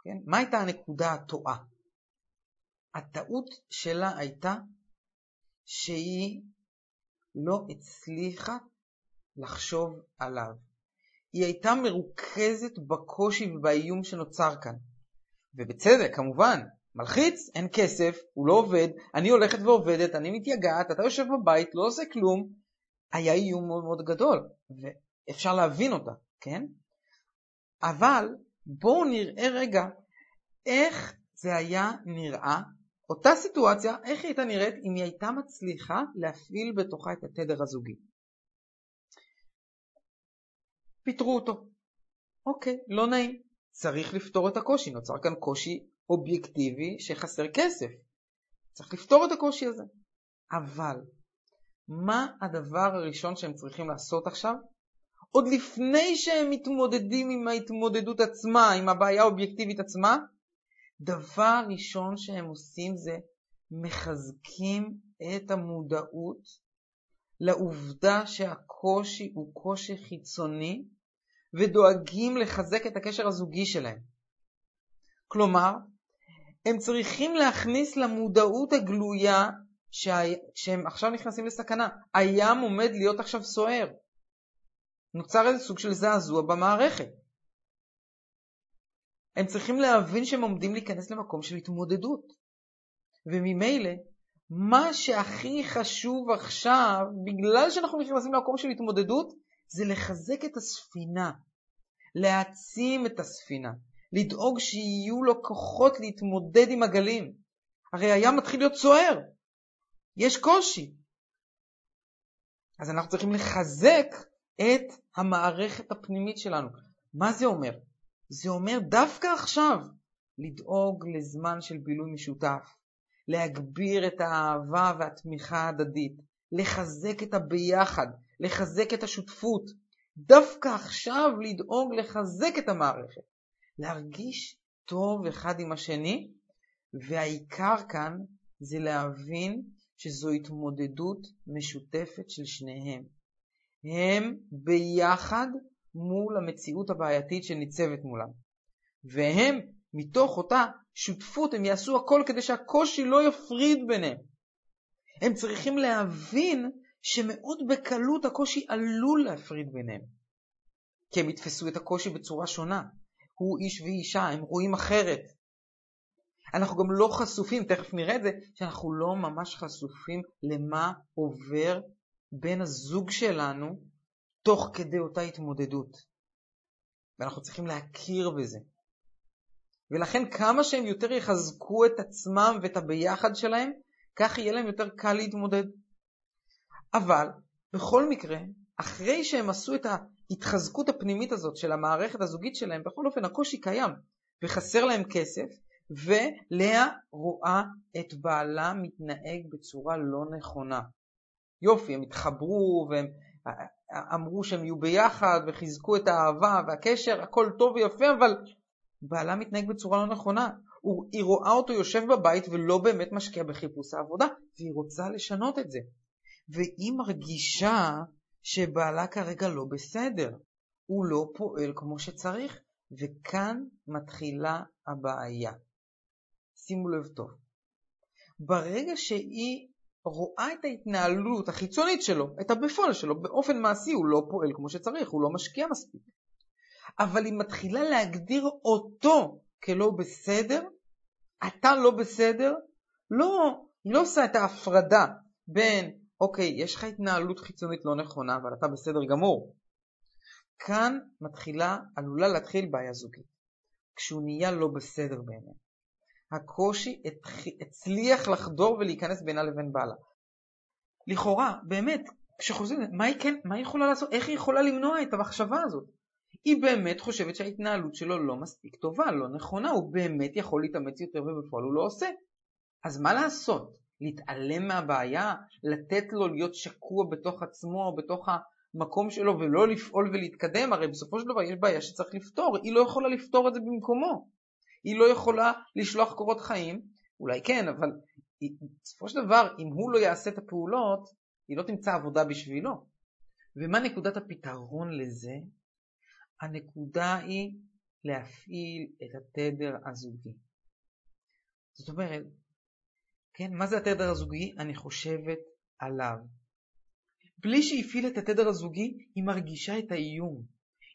A: כן? מה הייתה הנקודה הטועה? הטעות שלה הייתה שהיא לא הצליחה לחשוב עליו. היא הייתה מרוכזת בקושי ובאיום שנוצר כאן. ובצדק, כמובן, מלחיץ, אין כסף, הוא לא עובד, אני הולכת ועובדת, אני מתייגעת, אתה יושב בבית, לא עושה כלום. היה איום מאוד מאוד גדול, ואפשר להבין אותה, כן? אבל בואו נראה רגע איך זה היה נראה, אותה סיטואציה, איך היא הייתה נראית אם היא הייתה מצליחה להפעיל בתוכה את התדר הזוגי. פיטרו אותו. אוקיי, לא נעים. צריך לפתור את הקושי, נוצר כאן קושי אובייקטיבי שחסר כסף. צריך לפתור את הקושי הזה. אבל, מה הדבר הראשון שהם צריכים לעשות עכשיו? עוד לפני שהם מתמודדים עם ההתמודדות עצמה, עם הבעיה האובייקטיבית עצמה, דבר ראשון שהם עושים זה מחזקים את המודעות לעובדה שהקושי הוא קושי חיצוני ודואגים לחזק את הקשר הזוגי שלהם. כלומר, הם צריכים להכניס למודעות הגלויה שה... שהם עכשיו נכנסים לסכנה. הים עומד להיות עכשיו סוער. נוצר איזה סוג של זעזוע במערכת. הם צריכים להבין שהם עומדים להיכנס למקום של התמודדות. וממילא, מה שהכי חשוב עכשיו, בגלל שאנחנו נכנסים למקום של התמודדות, זה לחזק את הספינה, להעצים את הספינה, לדאוג שיהיו לו כוחות להתמודד עם הגלים. הרי הים מתחיל להיות סוער, יש קושי. אז אנחנו צריכים לחזק את המערכת הפנימית שלנו. מה זה אומר? זה אומר דווקא עכשיו לדאוג לזמן של בילוי משותף, להגביר את האהבה והתמיכה ההדדית, לחזק את הביחד, לחזק את השותפות, דווקא עכשיו לדאוג לחזק את המערכת, להרגיש טוב אחד עם השני, והעיקר כאן זה להבין שזו התמודדות משותפת של שניהם. הם ביחד מול המציאות הבעייתית שניצבת מולם. והם, מתוך אותה שותפות, הם יעשו הכל כדי שהקושי לא יפריד ביניהם. הם צריכים להבין שמאוד בקלות הקושי עלול להפריד ביניהם. כי הם יתפסו את הקושי בצורה שונה. הוא איש ואישה, הם רואים אחרת. אנחנו גם לא חשופים, תכף נראה את זה, שאנחנו לא ממש חשופים למה עובר בין הזוג שלנו תוך כדי אותה התמודדות. ואנחנו צריכים להכיר בזה. ולכן כמה שהם יותר יחזקו את עצמם ואת הביחד שלהם, כך יהיה להם יותר קל להתמודד. אבל בכל מקרה, אחרי שהם עשו את ההתחזקות הפנימית הזאת של המערכת הזוגית שלהם, בכל אופן הקושי קיים וחסר להם כסף, ולאה רואה את בעלה מתנהג בצורה לא נכונה. יופי, הם התחברו והם אמרו שהם יהיו ביחד וחיזקו את האהבה והקשר, הכל טוב ויפה, אבל בעלה מתנהג בצורה לא נכונה. היא רואה אותו יושב בבית ולא באמת משקיע בחיפוש העבודה, והיא רוצה לשנות את זה. והיא מרגישה שבעלה כרגע לא בסדר, הוא לא פועל כמו שצריך, וכאן מתחילה הבעיה. שימו לב טוב. ברגע שהיא רואה את ההתנהלות החיצונית שלו, את הבפועל שלו, באופן מעשי הוא לא פועל כמו שצריך, הוא לא משקיע מספיק. אבל היא מתחילה להגדיר אותו כלא בסדר, אתה לא בסדר, לא, היא לא עושה את ההפרדה בין, אוקיי, יש לך התנהלות חיצונית לא נכונה, אבל אתה בסדר גמור. כאן מתחילה, עלולה להתחיל בעיה זוגית. כשהוא נהיה לא בסדר בעיניה. הקושי הצליח לחדור ולהיכנס בינה לבין בעלה. לכאורה, באמת, כשחוזרים, מה היא, כן, מה היא יכולה לעשות? איך היא יכולה למנוע את המחשבה הזאת? היא באמת חושבת שההתנהלות שלו לא מספיק טובה, לא נכונה, הוא באמת יכול להתאמץ יותר ובפועל הוא לא עושה. אז מה לעשות? להתעלם מהבעיה? לתת לו להיות שקוע בתוך עצמו, בתוך המקום שלו ולא לפעול ולהתקדם? הרי בסופו של דבר יש בעיה שצריך לפתור, היא לא יכולה לפתור את זה במקומו. היא לא יכולה לשלוח קורות חיים, אולי כן, אבל בסופו של דבר, אם הוא לא יעשה את הפעולות, היא לא תמצא עבודה בשבילו. ומה נקודת הפתרון לזה? הנקודה היא להפעיל את התדר הזוגי. זאת אומרת, כן, מה זה התדר הזוגי? אני חושבת עליו. בלי שהפעיל את התדר הזוגי, היא מרגישה את האיום.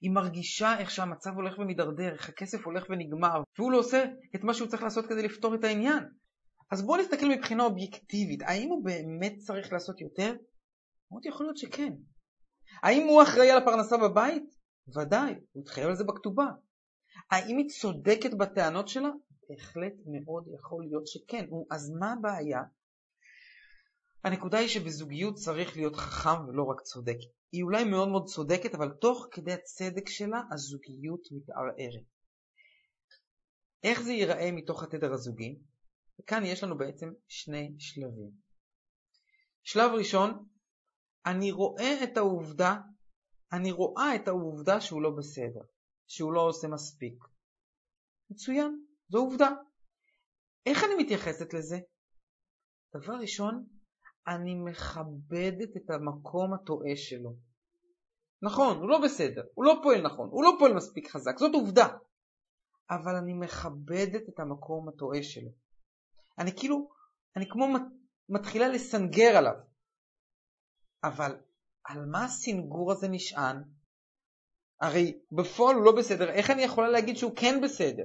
A: היא מרגישה איך שהמצב הולך ומידרדר, איך הכסף הולך ונגמר, והוא לא עושה את מה שהוא צריך לעשות כדי לפתור את העניין. אז בואו נסתכל מבחינה אובייקטיבית, האם הוא באמת צריך לעשות יותר? מאוד יכול להיות שכן. האם הוא אחראי על הפרנסה בבית? ודאי, הוא התחייב על זה בכתובה. האם היא צודקת בטענות שלה? בהחלט מאוד יכול להיות שכן. אז מה הבעיה? הנקודה היא שבזוגיות צריך להיות חכם ולא רק צודק. היא אולי מאוד מאוד צודקת, אבל תוך כדי הצדק שלה הזוגיות מתערערת. איך זה ייראה מתוך התדר הזוגי? וכאן יש לנו בעצם שני שלבים. שלב ראשון, אני רואה את העובדה, אני רואה את העובדה שהוא לא בסדר, שהוא לא עושה מספיק. מצוין, זו עובדה. איך אני מתייחסת לזה? דבר ראשון, אני מכבדת את המקום הטועה שלו. נכון, הוא לא בסדר, הוא לא פועל נכון, הוא לא פועל מספיק חזק, זאת עובדה. אבל אני מכבדת את המקום הטועה שלו. אני כאילו, אני כמו מתחילה לסנגר עליו. אבל על מה הסינגור הזה נשען? הרי בפועל הוא לא בסדר, איך אני יכולה להגיד שהוא כן בסדר?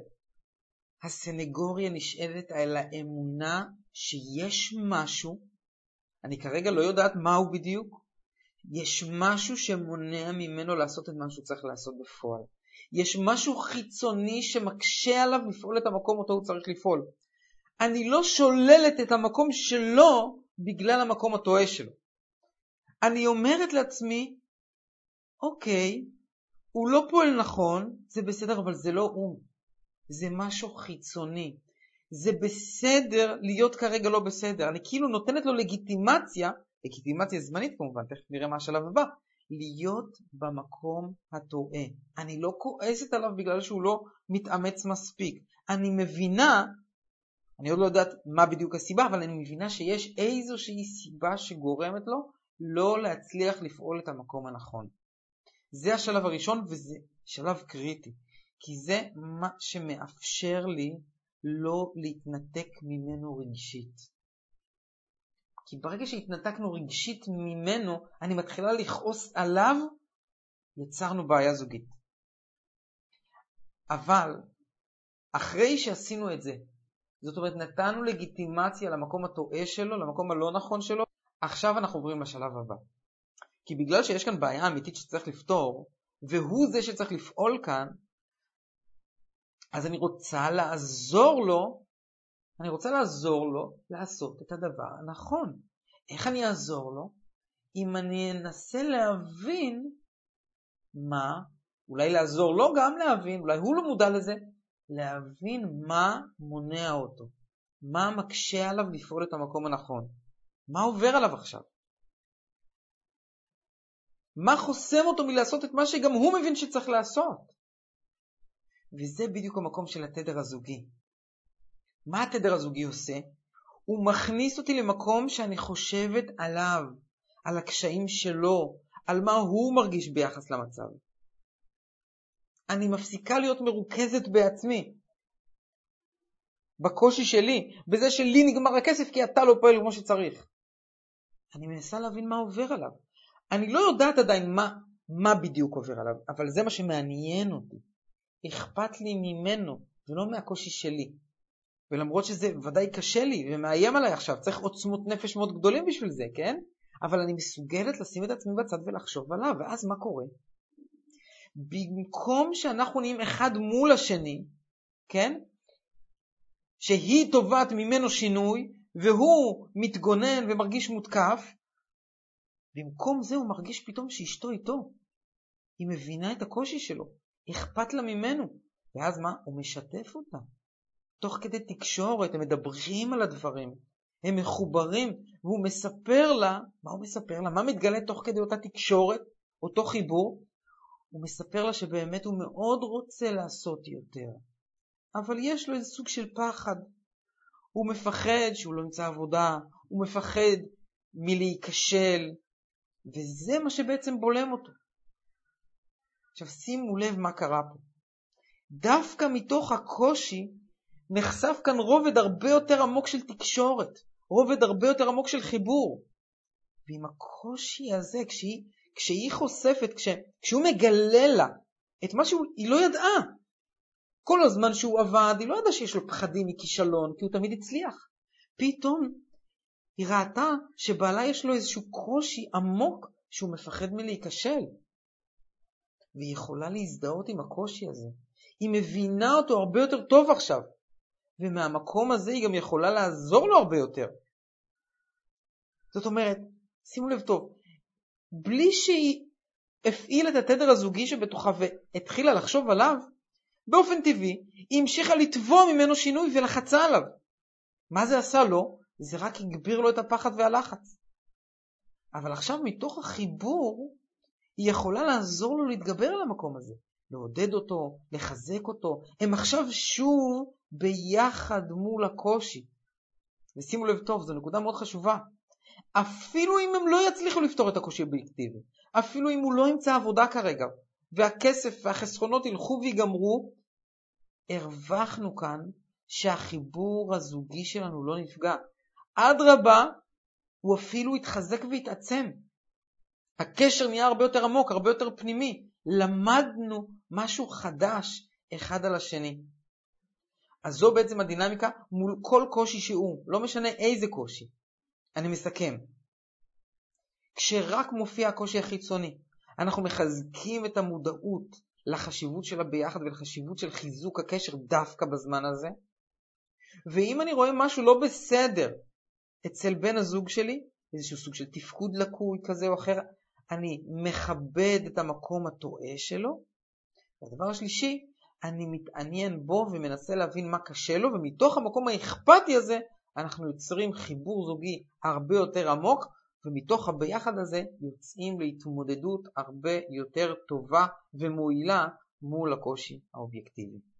A: הסנגוריה נשאלת על האמונה שיש משהו, אני כרגע לא יודעת מהו בדיוק, יש משהו שמונע ממנו לעשות את מה שהוא צריך לעשות בפועל. יש משהו חיצוני שמקשה עליו לפעול את המקום אותו הוא צריך לפעול. אני לא שוללת את המקום שלו בגלל המקום הטועה שלו. אני אומרת לעצמי, אוקיי, הוא לא פועל נכון, זה בסדר, אבל זה לא הוא. זה משהו חיצוני. זה בסדר להיות כרגע לא בסדר. אני כאילו נותנת לו לגיטימציה, לגיטימציה זמנית כמובן, תכף נראה מה השלב הבא, להיות במקום הטועה. אני לא כועסת עליו בגלל שהוא לא מתאמץ מספיק. אני מבינה אני עוד לא יודעת מה בדיוק הסיבה, אבל אני מבינה שיש איזושהי סיבה שגורמת לו לא להצליח לפעול את המקום הנכון. זה השלב הראשון וזה שלב קריטי, כי זה מה שמאפשר לי לא להתנתק ממנו רגשית. כי ברגע שהתנתקנו רגשית ממנו, אני מתחילה לכעוס עליו, יצרנו בעיה זוגית. אבל אחרי שעשינו את זה זאת אומרת, נתנו לגיטימציה למקום הטועה שלו, למקום הלא נכון שלו, עכשיו אנחנו עוברים לשלב הבא. כי בגלל שיש כאן בעיה אמיתית שצריך לפתור, והוא זה שצריך לפעול כאן, אז אני רוצה לעזור לו, אני רוצה לעזור לו לעשות את הדבר הנכון. איך אני אעזור לו? אם אני אנסה להבין מה, אולי לעזור לו גם להבין, אולי הוא לא מודע לזה, להבין מה מונע אותו, מה מקשה עליו לפעול את המקום הנכון, מה עובר עליו עכשיו. מה חוסם אותו מלעשות את מה שגם הוא מבין שצריך לעשות? וזה בדיוק המקום של התדר הזוגי. מה התדר הזוגי עושה? הוא מכניס אותי למקום שאני חושבת עליו, על הקשיים שלו, על מה הוא מרגיש ביחס למצב. אני מפסיקה להיות מרוכזת בעצמי, בקושי שלי, בזה שלי נגמר הכסף כי אתה לא פועל כמו שצריך. אני מנסה להבין מה עובר עליו. אני לא יודעת עדיין מה, מה בדיוק עובר עליו, אבל זה מה שמעניין אותי. אכפת לי ממנו, ולא מהקושי שלי. ולמרות שזה ודאי קשה לי ומאיים עליי עכשיו, צריך עוצמות נפש מאוד גדולים בשביל זה, כן? אבל אני מסוגלת לשים את עצמי בצד ולחשוב עליו, ואז מה קורה? במקום שאנחנו נהיים אחד מול השני, כן? שהיא תובעת ממנו שינוי, והוא מתגונן ומרגיש מותקף, במקום זה הוא מרגיש פתאום שאשתו איתו. היא מבינה את הקושי שלו, אכפת לה ממנו, ואז מה? הוא משתף אותה. תוך כדי תקשורת, הם מדברים על הדברים, הם מחוברים, והוא מספר לה, מה הוא מספר לה? מה מתגלה תוך כדי אותה תקשורת, אותו חיבור? הוא מספר לה שבאמת הוא מאוד רוצה לעשות יותר, אבל יש לו איזה סוג של פחד. הוא מפחד שהוא לא ימצא עבודה, הוא מפחד מלהיכשל, וזה מה שבעצם בולם אותו. עכשיו שימו לב מה קרה פה. דווקא מתוך הקושי נחשף כאן רובד הרבה יותר עמוק של תקשורת, רובד הרבה יותר עמוק של חיבור. ועם הקושי הזה, כשהיא, כשהיא חושפת, כש, כשהוא מגלה לה את מה שהיא לא ידעה, כל הזמן שהוא עבד, היא לא ידעה שיש לו פחדים מכישלון, כי הוא תמיד הצליח. פתאום היא ראתה שבעלה יש לו איזשהו קושי עמוק שהוא מפחד מלהיכשל. והיא יכולה להזדהות עם הקושי הזה. היא מבינה אותו הרבה יותר טוב עכשיו. ומהמקום הזה היא גם יכולה לעזור לו הרבה יותר. זאת אומרת, שימו לב טוב, בלי שהיא הפעילה את התדר הזוגי שבתוכה והתחילה לחשוב עליו, באופן טבעי היא המשיכה לתבוע ממנו שינוי ולחצה עליו. מה זה עשה לו? זה רק הגביר לו את הפחד והלחץ. אבל עכשיו מתוך החיבור היא יכולה לעזור לו להתגבר על המקום הזה, לעודד אותו, לחזק אותו. הם עכשיו שוב ביחד מול הקושי. ושימו לב טוב, זו נקודה מאוד חשובה. אפילו אם הם לא יצליחו לפתור את הקושי האובייקטיבי, אפילו אם הוא לא ימצא עבודה כרגע, והכסף והחסכונות ילכו ויגמרו, הרווחנו כאן שהחיבור הזוגי שלנו לא נפגע. אדרבה, הוא אפילו התחזק והתעצם. הקשר נהיה הרבה יותר עמוק, הרבה יותר פנימי. למדנו משהו חדש אחד על השני. אז זו בעצם הדינמיקה מול כל קושי שהוא, לא משנה איזה קושי. אני מסכם. כשרק מופיע הקושי החיצוני, אנחנו מחזקים את המודעות לחשיבות של הביחד ולחשיבות של חיזוק הקשר דווקא בזמן הזה. ואם אני רואה משהו לא בסדר אצל בן הזוג שלי, איזשהו סוג של תפקוד לקוי כזה או אחר, אני מכבד את המקום הטועה שלו. והדבר השלישי, אני מתעניין בו ומנסה להבין מה קשה לו, ומתוך המקום האכפתי הזה אנחנו יוצרים חיבור זוגי הרבה יותר עמוק, ומתוך הביחד הזה יוצאים להתמודדות הרבה יותר טובה ומועילה מול הקושי האובייקטיבי.